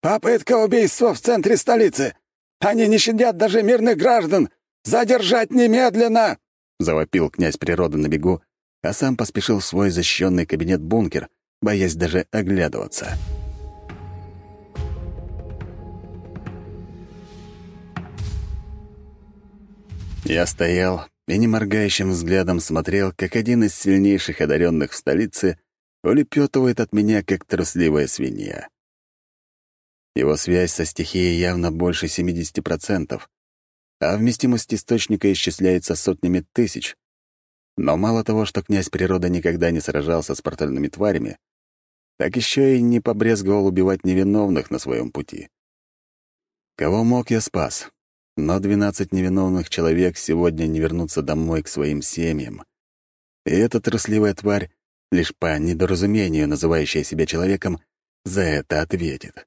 «Попытка убийства в центре столицы! Они не щадят даже мирных граждан! Задержать немедленно!» — завопил князь природы на бегу, а сам поспешил в свой защищенный кабинет-бункер, боясь даже оглядываться. Я стоял и неморгающим взглядом смотрел, как один из сильнейших одаренных в столице улепетывает от меня, как трусливая свинья. Его связь со стихией явно больше 70%, а вместимость источника исчисляется сотнями тысяч. Но мало того, что князь природа никогда не сражался с портальными тварями, так еще и не побрезговал убивать невиновных на своем пути. Кого мог, я спас, но двенадцать невиновных человек сегодня не вернутся домой к своим семьям. И эта трусливая тварь, лишь по недоразумению называющая себя человеком, за это ответит.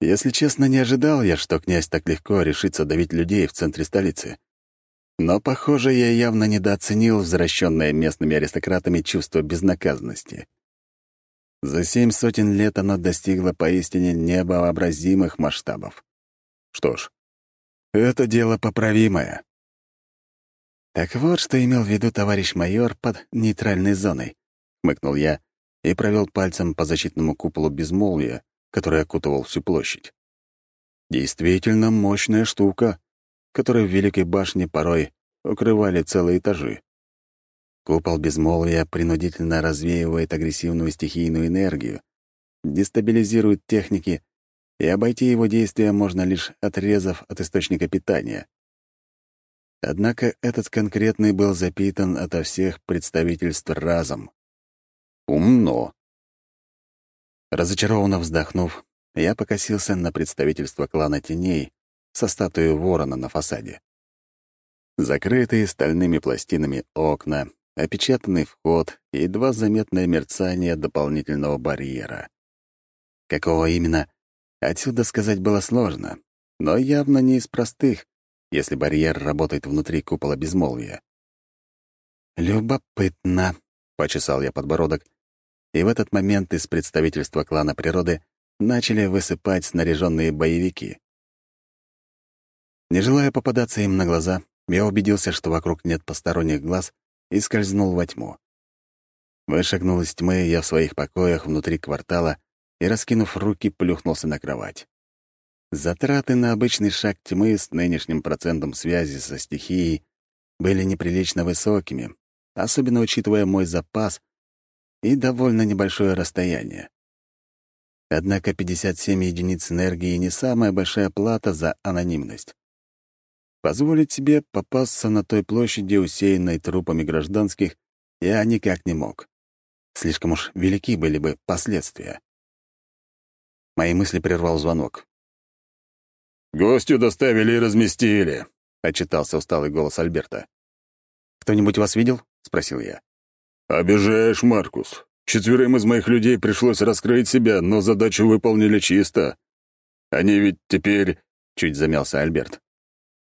Если честно, не ожидал я, что князь так легко решится давить людей в центре столицы. Но, похоже, я явно недооценил возвращенное местными аристократами чувство безнаказанности. За семь сотен лет оно достигло поистине невообразимых масштабов. Что ж, это дело поправимое. Так вот, что имел в виду товарищ майор под нейтральной зоной, хмыкнул я и провел пальцем по защитному куполу безмолвия, который окутывал всю площадь. Действительно мощная штука, которой в Великой башне порой укрывали целые этажи. Купол безмолвия принудительно развеивает агрессивную стихийную энергию, дестабилизирует техники и обойти его действия можно лишь отрезав от источника питания. Однако этот конкретный был запитан ото всех представительств разом. Умно. Разочарованно вздохнув, я покосился на представительство клана теней со статуей ворона на фасаде. Закрытые стальными пластинами окна, опечатанный вход и едва заметное мерцание дополнительного барьера. Какого именно, Отсюда сказать было сложно, но явно не из простых, если барьер работает внутри купола безмолвия. «Любопытно», — почесал я подбородок, и в этот момент из представительства клана природы начали высыпать снаряженные боевики. Не желая попадаться им на глаза, я убедился, что вокруг нет посторонних глаз, и скользнул во тьму. Вышагнул из тьмы я в своих покоях внутри квартала и, раскинув руки, плюхнулся на кровать. Затраты на обычный шаг тьмы с нынешним процентом связи со стихией были неприлично высокими, особенно учитывая мой запас и довольно небольшое расстояние. Однако 57 единиц энергии — не самая большая плата за анонимность. Позволить себе попасться на той площади, усеянной трупами гражданских, я никак не мог. Слишком уж велики были бы последствия. Мои мысли прервал звонок. «Гостю доставили и разместили», — отчитался усталый голос Альберта. «Кто-нибудь вас видел?» — спросил я. «Обижаешь, Маркус. Четверым из моих людей пришлось раскрыть себя, но задачу выполнили чисто. Они ведь теперь...» — чуть замялся Альберт.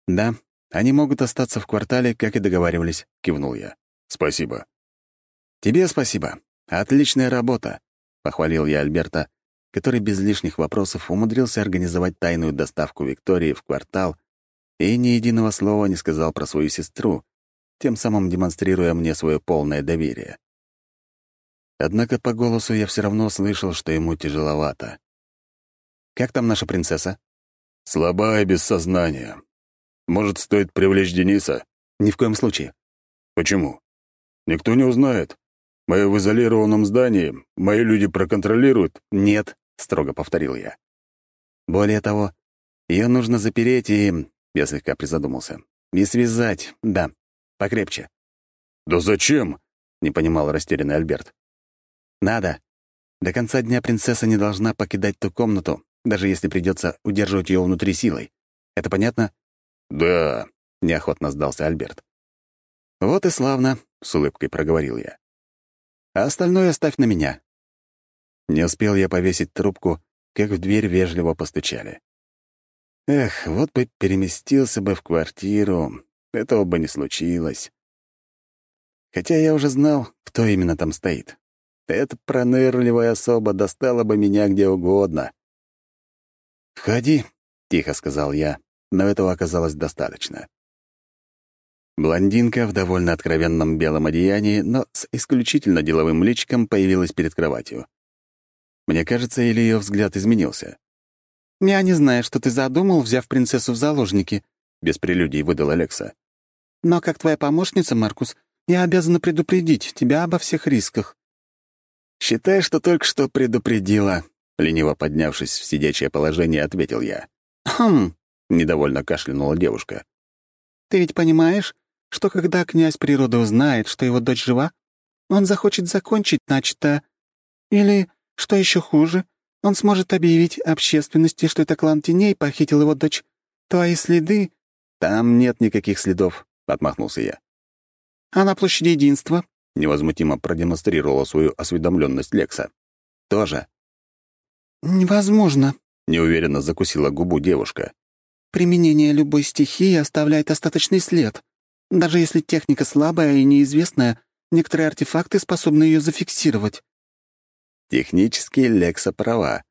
«Да, они могут остаться в квартале, как и договаривались», — кивнул я. «Спасибо». «Тебе спасибо. Отличная работа», — похвалил я Альберта, который без лишних вопросов умудрился организовать тайную доставку Виктории в квартал и ни единого слова не сказал про свою сестру, тем самым демонстрируя мне свое полное доверие. Однако по голосу я все равно слышал, что ему тяжеловато. «Как там наша принцесса?» «Слаба и без сознания. Может, стоит привлечь Дениса?» «Ни в коем случае». «Почему?» «Никто не узнает. Мы в изолированном здании, мои люди проконтролируют». «Нет», — строго повторил я. «Более того, ее нужно запереть и...» Я слегка призадумался. «И связать, да, покрепче». «Да зачем?» — не понимал растерянный Альберт. «Надо. До конца дня принцесса не должна покидать ту комнату, даже если придется удерживать ее внутри силой. Это понятно?» «Да», — неохотно сдался Альберт. «Вот и славно», — с улыбкой проговорил я. «А остальное оставь на меня». Не успел я повесить трубку, как в дверь вежливо постучали. Эх, вот бы переместился бы в квартиру, этого бы не случилось. Хотя я уже знал, кто именно там стоит. Эта пронырливая особа достала бы меня где угодно. «Входи», — тихо сказал я, но этого оказалось достаточно. Блондинка в довольно откровенном белом одеянии, но с исключительно деловым личиком появилась перед кроватью. Мне кажется, или ее взгляд изменился. «Я не знаю, что ты задумал, взяв принцессу в заложники», — без прелюдий выдал Алекса. «Но как твоя помощница, Маркус, я обязана предупредить тебя обо всех рисках». «Считай, что только что предупредила», — лениво поднявшись в сидячее положение, ответил я. «Хм», — недовольно кашлянула девушка. «Ты ведь понимаешь, что когда князь природы узнает, что его дочь жива, он захочет закончить начатое. Или, что еще хуже, он сможет объявить общественности, что это клан теней похитил его дочь. Твои следы...» «Там нет никаких следов», — отмахнулся я. «А на площади единства?» — невозмутимо продемонстрировала свою осведомленность Лекса. «Тоже». «Невозможно», — неуверенно закусила губу девушка. «Применение любой стихии оставляет остаточный след. Даже если техника слабая и неизвестная, некоторые артефакты способны ее зафиксировать». Технически Лекса права.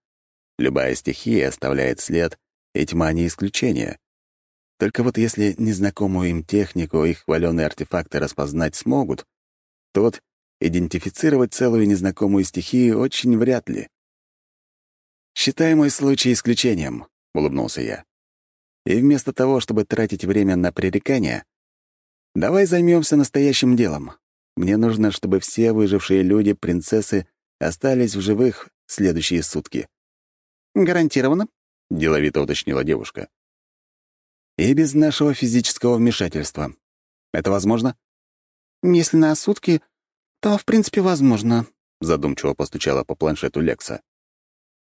Любая стихия оставляет след, и тьма не исключение. Только вот если незнакомую им технику их хваленые артефакты распознать смогут, то вот идентифицировать целую незнакомую стихию очень вряд ли. «Считай мой случай исключением», — улыбнулся я. «И вместо того, чтобы тратить время на пререкания, давай займемся настоящим делом. Мне нужно, чтобы все выжившие люди, принцессы, остались в живых следующие сутки. «Гарантированно?» — деловито уточнила девушка. «И без нашего физического вмешательства. Это возможно?» «Если на сутки, то, в принципе, возможно», — задумчиво постучала по планшету Лекса.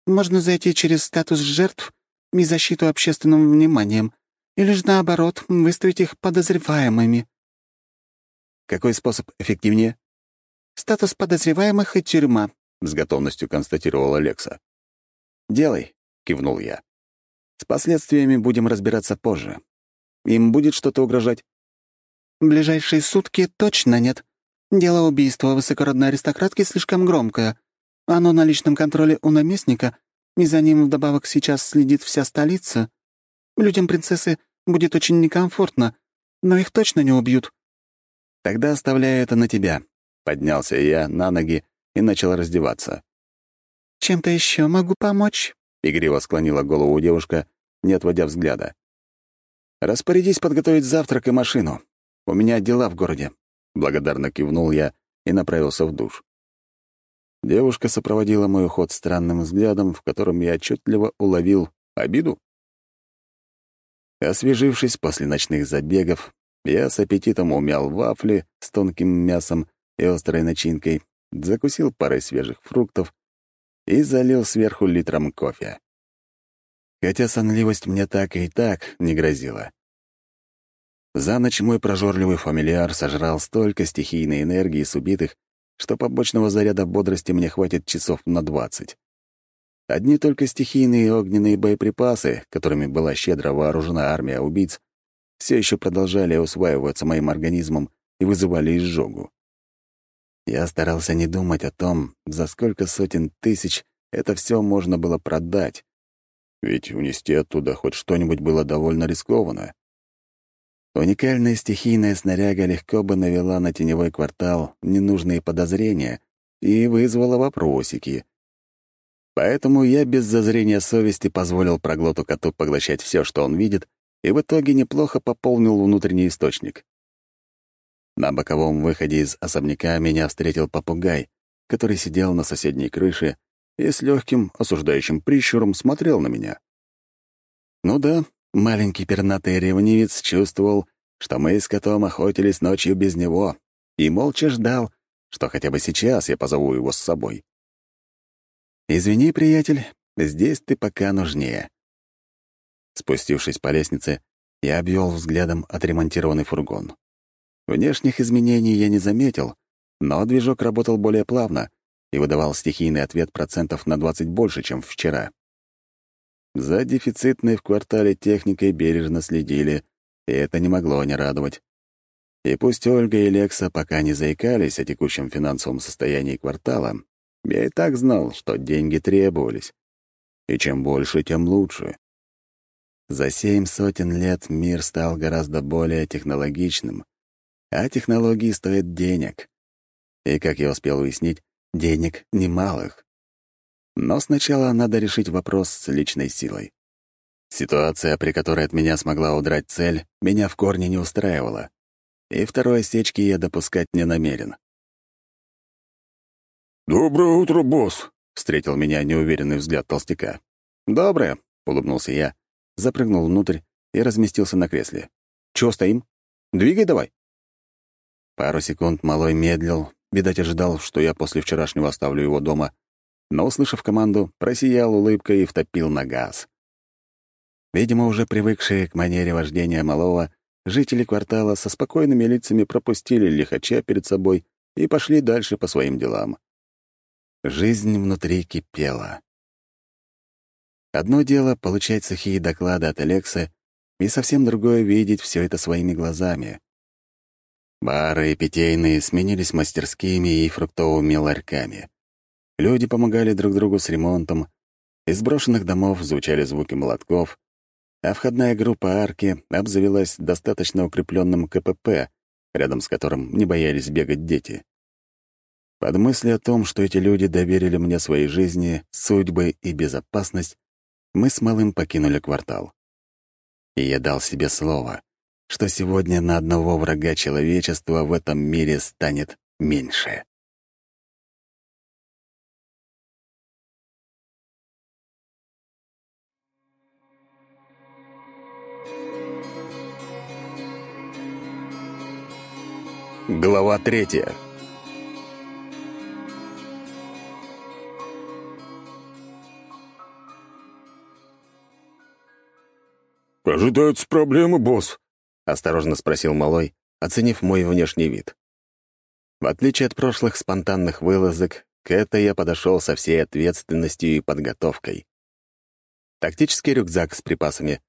«Можно зайти через статус жертв и защиту общественным вниманием, или же, наоборот, выставить их подозреваемыми». «Какой способ эффективнее?» «Статус подозреваемых и тюрьма», — с готовностью констатировала Лекса. «Делай», — кивнул я. «С последствиями будем разбираться позже. Им будет что-то угрожать?» ближайшие сутки точно нет. Дело убийства высокородной аристократки слишком громкое. Оно на личном контроле у наместника, и за ним вдобавок сейчас следит вся столица. Людям принцессы будет очень некомфортно, но их точно не убьют». «Тогда оставляю это на тебя», Поднялся я на ноги и начал раздеваться. «Чем-то еще могу помочь?» — игриво склонила голову девушка, не отводя взгляда. «Распорядись подготовить завтрак и машину. У меня дела в городе». Благодарно кивнул я и направился в душ. Девушка сопроводила мой уход странным взглядом, в котором я отчетливо уловил обиду. Освежившись после ночных забегов, я с аппетитом умял вафли с тонким мясом и острой начинкой, закусил парой свежих фруктов и залил сверху литром кофе. Хотя сонливость мне так и так не грозила. За ночь мой прожорливый фамильяр сожрал столько стихийной энергии с убитых, что побочного заряда бодрости мне хватит часов на двадцать. Одни только стихийные огненные боеприпасы, которыми была щедро вооружена армия убийц, все еще продолжали усваиваться моим организмом и вызывали изжогу. Я старался не думать о том, за сколько сотен тысяч это все можно было продать, ведь унести оттуда хоть что-нибудь было довольно рискованно. Уникальная стихийная снаряга легко бы навела на теневой квартал ненужные подозрения и вызвала вопросики. Поэтому я без зазрения совести позволил проглоту коту поглощать все, что он видит, и в итоге неплохо пополнил внутренний источник. На боковом выходе из особняка меня встретил попугай, который сидел на соседней крыше и с легким осуждающим прищуром смотрел на меня. Ну да, Маленький пернатый ревнивец чувствовал, что мы с котом охотились ночью без него, и молча ждал, что хотя бы сейчас я позову его с собой. «Извини, приятель, здесь ты пока нужнее». Спустившись по лестнице, я обвел взглядом отремонтированный фургон. Внешних изменений я не заметил, но движок работал более плавно и выдавал стихийный ответ процентов на 20 больше, чем вчера. За дефицитной в квартале техникой бережно следили, и это не могло не радовать. И пусть Ольга и Лекса пока не заикались о текущем финансовом состоянии квартала, я и так знал, что деньги требовались. И чем больше, тем лучше. За семь сотен лет мир стал гораздо более технологичным, а технологии стоят денег. И, как я успел уяснить, денег немалых. Но сначала надо решить вопрос с личной силой. Ситуация, при которой от меня смогла удрать цель, меня в корне не устраивала. И второй осечки я допускать не намерен. «Доброе утро, босс!» — встретил меня неуверенный взгляд толстяка. «Доброе!» — улыбнулся я, запрыгнул внутрь и разместился на кресле. «Чего стоим? Двигай давай!» Пару секунд малой медлил, видать, ожидал, что я после вчерашнего оставлю его дома, но, услышав команду, просиял улыбкой и втопил на газ. Видимо, уже привыкшие к манере вождения малого, жители квартала со спокойными лицами пропустили лихача перед собой и пошли дальше по своим делам. Жизнь внутри кипела. Одно дело — получать сухие доклады от Алекса, и совсем другое — видеть все это своими глазами. Бары и питейные сменились мастерскими и фруктовыми ларьками. Люди помогали друг другу с ремонтом, из брошенных домов звучали звуки молотков, а входная группа арки обзавелась достаточно укрепленным КПП, рядом с которым не боялись бегать дети. Под мысли о том, что эти люди доверили мне своей жизни, судьбы и безопасность, мы с малым покинули квартал. И я дал себе слово, что сегодня на одного врага человечества в этом мире станет меньше. Глава третья. «Ожидаются проблемы, босс?» — осторожно спросил Малой, оценив мой внешний вид. В отличие от прошлых спонтанных вылазок, к этой я подошел со всей ответственностью и подготовкой. Тактический рюкзак с припасами,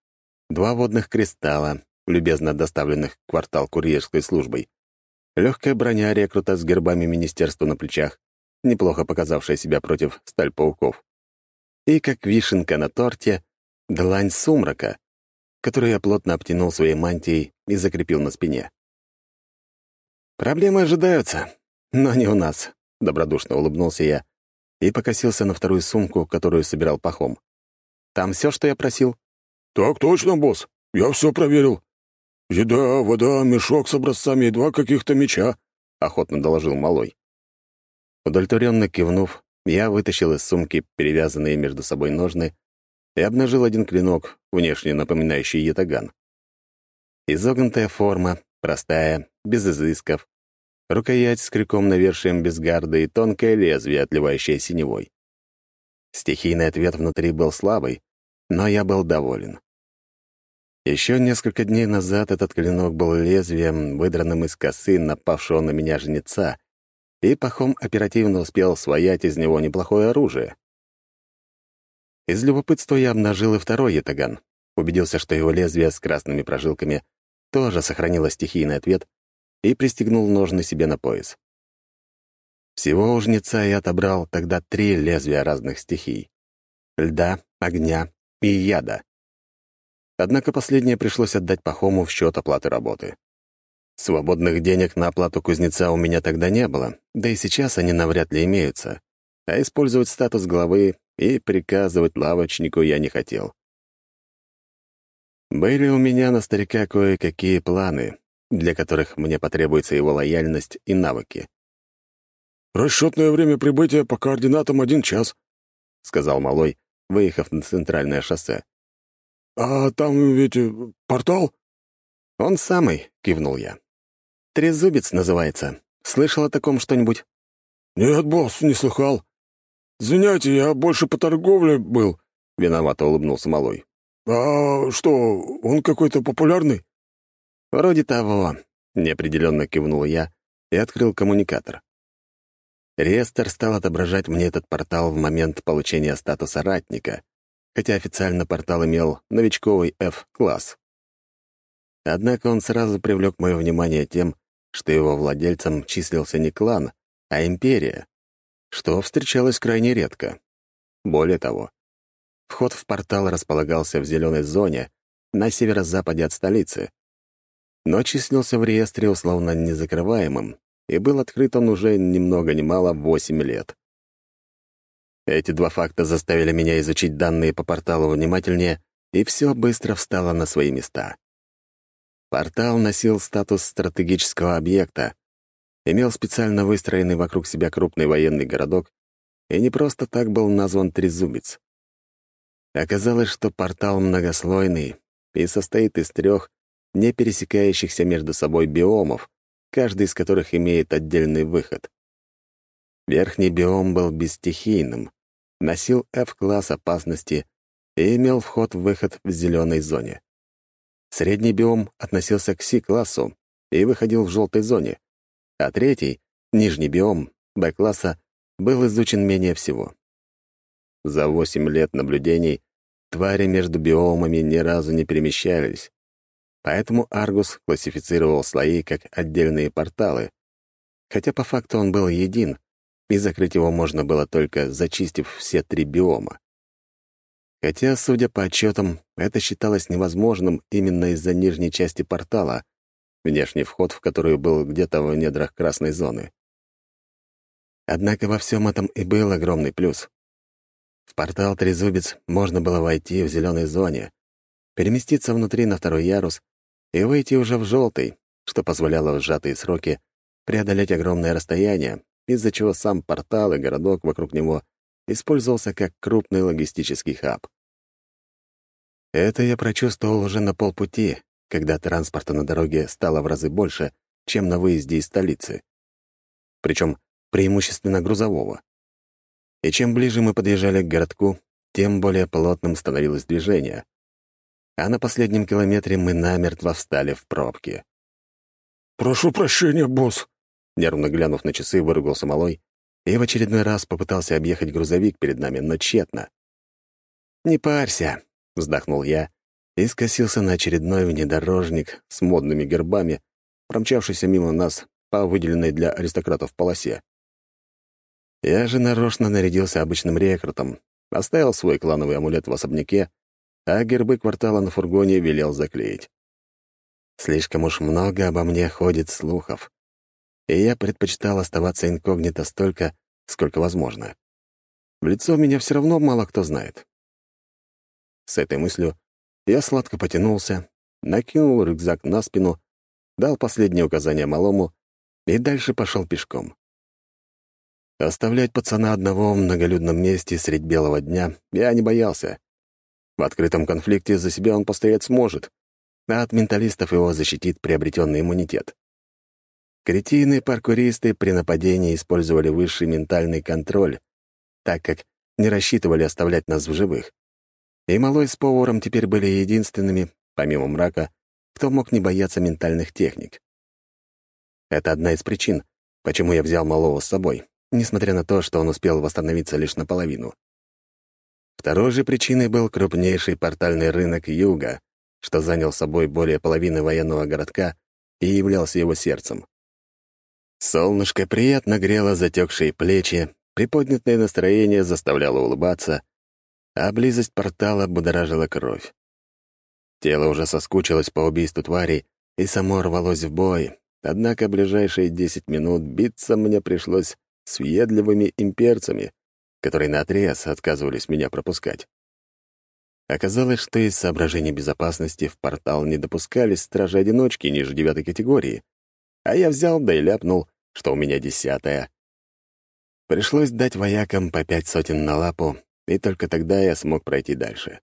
два водных кристалла, любезно доставленных в квартал курьерской службой, Легкая броня рекрута с гербами министерства на плечах, неплохо показавшая себя против сталь-пауков. И, как вишенка на торте, длань сумрака, которую я плотно обтянул своей мантией и закрепил на спине. «Проблемы ожидаются, но не у нас», — добродушно улыбнулся я и покосился на вторую сумку, которую собирал пахом. «Там все, что я просил?» «Так точно, босс. Я все проверил. «Еда, вода, мешок с образцами и два каких-то меча», — охотно доложил малой. Удовлетворенно кивнув, я вытащил из сумки перевязанные между собой ножны и обнажил один клинок, внешне напоминающий ятаган. Изогнутая форма, простая, без изысков, рукоять с крюком навершием без гарды и тонкое лезвие, отливающее синевой. Стихийный ответ внутри был слабый, но я был доволен. Еще несколько дней назад этот клинок был лезвием, выдранным из косы напавшего на меня жнеца, и Пахом оперативно успел своять из него неплохое оружие. Из любопытства я обнажил и второй ятаган, убедился, что его лезвие с красными прожилками тоже сохранило стихийный ответ и пристегнул ножны себе на пояс. Всего у жнеца я отобрал тогда три лезвия разных стихий — льда, огня и яда. Однако последнее пришлось отдать Пахому в счет оплаты работы. Свободных денег на оплату кузнеца у меня тогда не было, да и сейчас они навряд ли имеются. А использовать статус главы и приказывать лавочнику я не хотел. Были у меня на старика кое-какие планы, для которых мне потребуется его лояльность и навыки. «Расчетное время прибытия по координатам один час», — сказал Малой, выехав на центральное шоссе. «А там ведь э, портал?» «Он самый», — кивнул я. «Трезубец называется. Слышал о таком что-нибудь?» «Нет, босс, не слыхал. Извиняйте, я больше по торговле был», — виновато улыбнулся Малой. «А что, он какой-то популярный?» «Вроде того», — неопределенно кивнул я и открыл коммуникатор. Реестр стал отображать мне этот портал в момент получения статуса ратника, хотя официально портал имел новичковый F-класс. Однако он сразу привлек мое внимание тем, что его владельцем числился не клан, а империя, что встречалось крайне редко. Более того, вход в портал располагался в зеленой зоне на северо-западе от столицы, но числился в реестре условно незакрываемым, и был открыт он уже ни много ни мало восемь лет. Эти два факта заставили меня изучить данные по порталу внимательнее, и все быстро встало на свои места. Портал носил статус стратегического объекта, имел специально выстроенный вокруг себя крупный военный городок и не просто так был назван Трезубец. Оказалось, что портал многослойный и состоит из трех не пересекающихся между собой биомов, каждый из которых имеет отдельный выход. Верхний биом был бесстихийным, носил F-класс опасности и имел вход-выход в зеленой зоне. Средний биом относился к Си-классу и выходил в желтой зоне, а третий, нижний биом, Б-класса, был изучен менее всего. За восемь лет наблюдений твари между биомами ни разу не перемещались, поэтому Аргус классифицировал слои как отдельные порталы, хотя по факту он был един, и закрыть его можно было только зачистив все три биома. Хотя, судя по отчетам, это считалось невозможным именно из-за нижней части портала, внешний вход в который был где-то в недрах красной зоны. Однако во всем этом и был огромный плюс. В портал Трезубец можно было войти в зеленой зоне, переместиться внутри на второй ярус и выйти уже в желтый, что позволяло в сжатые сроки преодолеть огромное расстояние, из-за чего сам портал и городок вокруг него использовался как крупный логистический хаб. Это я прочувствовал уже на полпути, когда транспорта на дороге стало в разы больше, чем на выезде из столицы. Причем преимущественно грузового. И чем ближе мы подъезжали к городку, тем более плотным становилось движение. А на последнем километре мы намертво встали в пробки. «Прошу прощения, босс», Нервно глянув на часы, выругался малой и в очередной раз попытался объехать грузовик перед нами, но тщетно. «Не парься», — вздохнул я и скосился на очередной внедорожник с модными гербами, промчавшийся мимо нас по выделенной для аристократов полосе. Я же нарочно нарядился обычным рекрутом, оставил свой клановый амулет в особняке, а гербы квартала на фургоне велел заклеить. Слишком уж много обо мне ходит слухов и я предпочитал оставаться инкогнито столько, сколько возможно. В лицо меня все равно мало кто знает. С этой мыслью я сладко потянулся, накинул рюкзак на спину, дал последнее указание малому и дальше пошел пешком. Оставлять пацана одного в многолюдном месте средь белого дня я не боялся. В открытом конфликте за себя он постоять сможет, а от менталистов его защитит приобретенный иммунитет. Кретины-паркуристы при нападении использовали высший ментальный контроль, так как не рассчитывали оставлять нас в живых. И Малой с поваром теперь были единственными, помимо мрака, кто мог не бояться ментальных техник. Это одна из причин, почему я взял Малого с собой, несмотря на то, что он успел восстановиться лишь наполовину. Второй же причиной был крупнейший портальный рынок Юга, что занял собой более половины военного городка и являлся его сердцем. Солнышко приятно грело затекшие плечи, приподнятое настроение заставляло улыбаться, а близость портала будоражила кровь. Тело уже соскучилось по убийству тварей и само рвалось в бой, однако ближайшие десять минут биться мне пришлось с въедливыми имперцами, которые наотрез отказывались меня пропускать. Оказалось, что из соображений безопасности в портал не допускались стражи-одиночки ниже девятой категории, а я взял да и ляпнул, что у меня десятая. Пришлось дать воякам по пять сотен на лапу, и только тогда я смог пройти дальше.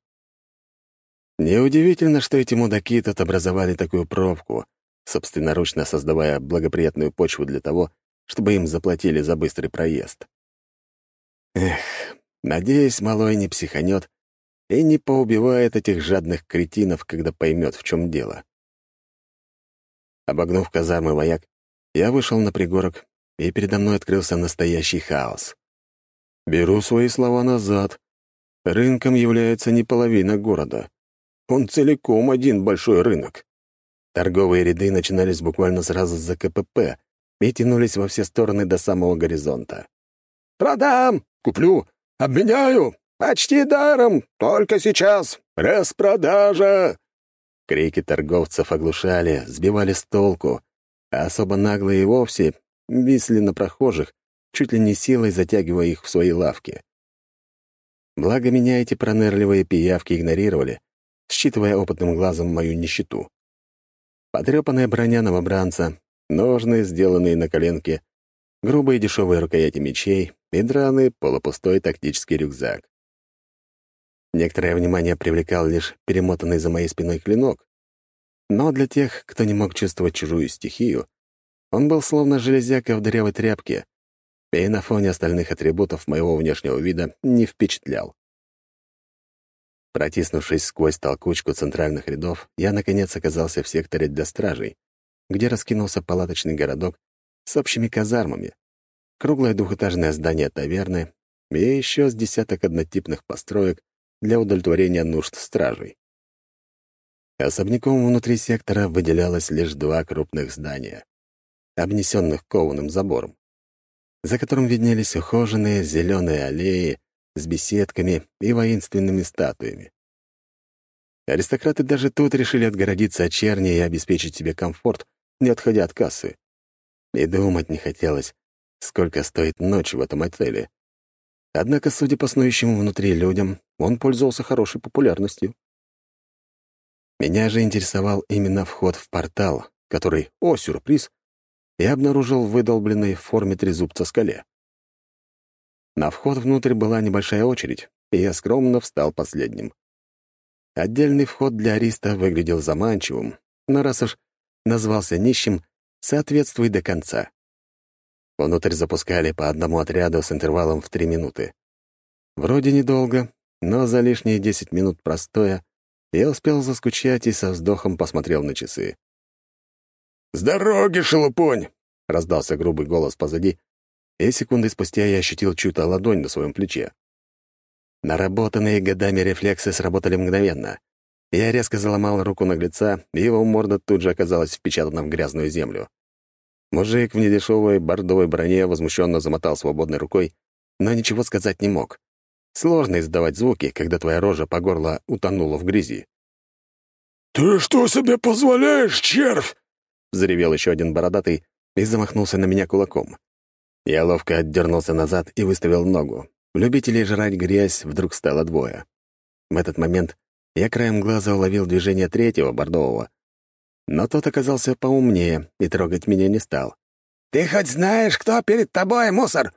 Неудивительно, что эти мудаки тут образовали такую пробку, собственноручно создавая благоприятную почву для того, чтобы им заплатили за быстрый проезд. Эх, надеюсь, малой не психанет и не поубивает этих жадных кретинов, когда поймет, в чем дело. Обогнув казармы вояк, я вышел на пригорок, и передо мной открылся настоящий хаос. Беру свои слова назад. Рынком является не половина города. Он целиком один большой рынок. Торговые ряды начинались буквально сразу за КПП и тянулись во все стороны до самого горизонта. «Продам! Куплю! Обменяю! Почти даром! Только сейчас! Распродажа!» Крики торговцев оглушали, сбивали с толку, а особо наглые и вовсе висли на прохожих, чуть ли не силой затягивая их в свои лавки. Благо меня эти пронырливые пиявки игнорировали, считывая опытным глазом мою нищету. Потрепанная броня новобранца, ножны, сделанные на коленке, грубые дешевые рукояти мечей и драный полупустой тактический рюкзак. Некоторое внимание привлекал лишь перемотанный за моей спиной клинок, но для тех, кто не мог чувствовать чужую стихию, он был словно железяка в дырявой тряпке, и на фоне остальных атрибутов моего внешнего вида не впечатлял. Протиснувшись сквозь толкучку центральных рядов, я, наконец, оказался в секторе для стражей, где раскинулся палаточный городок с общими казармами, круглое двухэтажное здание таверны и еще с десяток однотипных построек для удовлетворения нужд стражей. Особняком внутри сектора выделялось лишь два крупных здания, обнесенных кованым забором, за которым виднелись ухоженные зеленые аллеи с беседками и воинственными статуями. Аристократы даже тут решили отгородиться от черни и обеспечить себе комфорт, не отходя от кассы. И думать не хотелось, сколько стоит ночь в этом отеле. Однако, судя по снующим внутри людям, он пользовался хорошей популярностью. Меня же интересовал именно вход в портал, который, о, сюрприз, я обнаружил выдолбленной в форме трезубца скале. На вход внутрь была небольшая очередь, и я скромно встал последним. Отдельный вход для ариста выглядел заманчивым, но раз уж назвался нищим, соответствуй до конца. Внутрь запускали по одному отряду с интервалом в три минуты. Вроде недолго, но за лишние десять минут простоя я успел заскучать и со вздохом посмотрел на часы. «С дороги, шелупонь!» — раздался грубый голос позади, и секунды спустя я ощутил чью-то ладонь на своем плече. Наработанные годами рефлексы сработали мгновенно. Я резко заломал руку наглеца, и его морда тут же оказалась впечатана в грязную землю. Мужик в недешевой бордовой броне возмущенно замотал свободной рукой, но ничего сказать не мог. Сложно издавать звуки, когда твоя рожа по горло утонула в грязи. «Ты что себе позволяешь, червь?» — заревел еще один бородатый и замахнулся на меня кулаком. Я ловко отдернулся назад и выставил ногу. Любителей жрать грязь вдруг стало двое. В этот момент я краем глаза уловил движение третьего бордового. Но тот оказался поумнее и трогать меня не стал. «Ты хоть знаешь, кто перед тобой, мусор?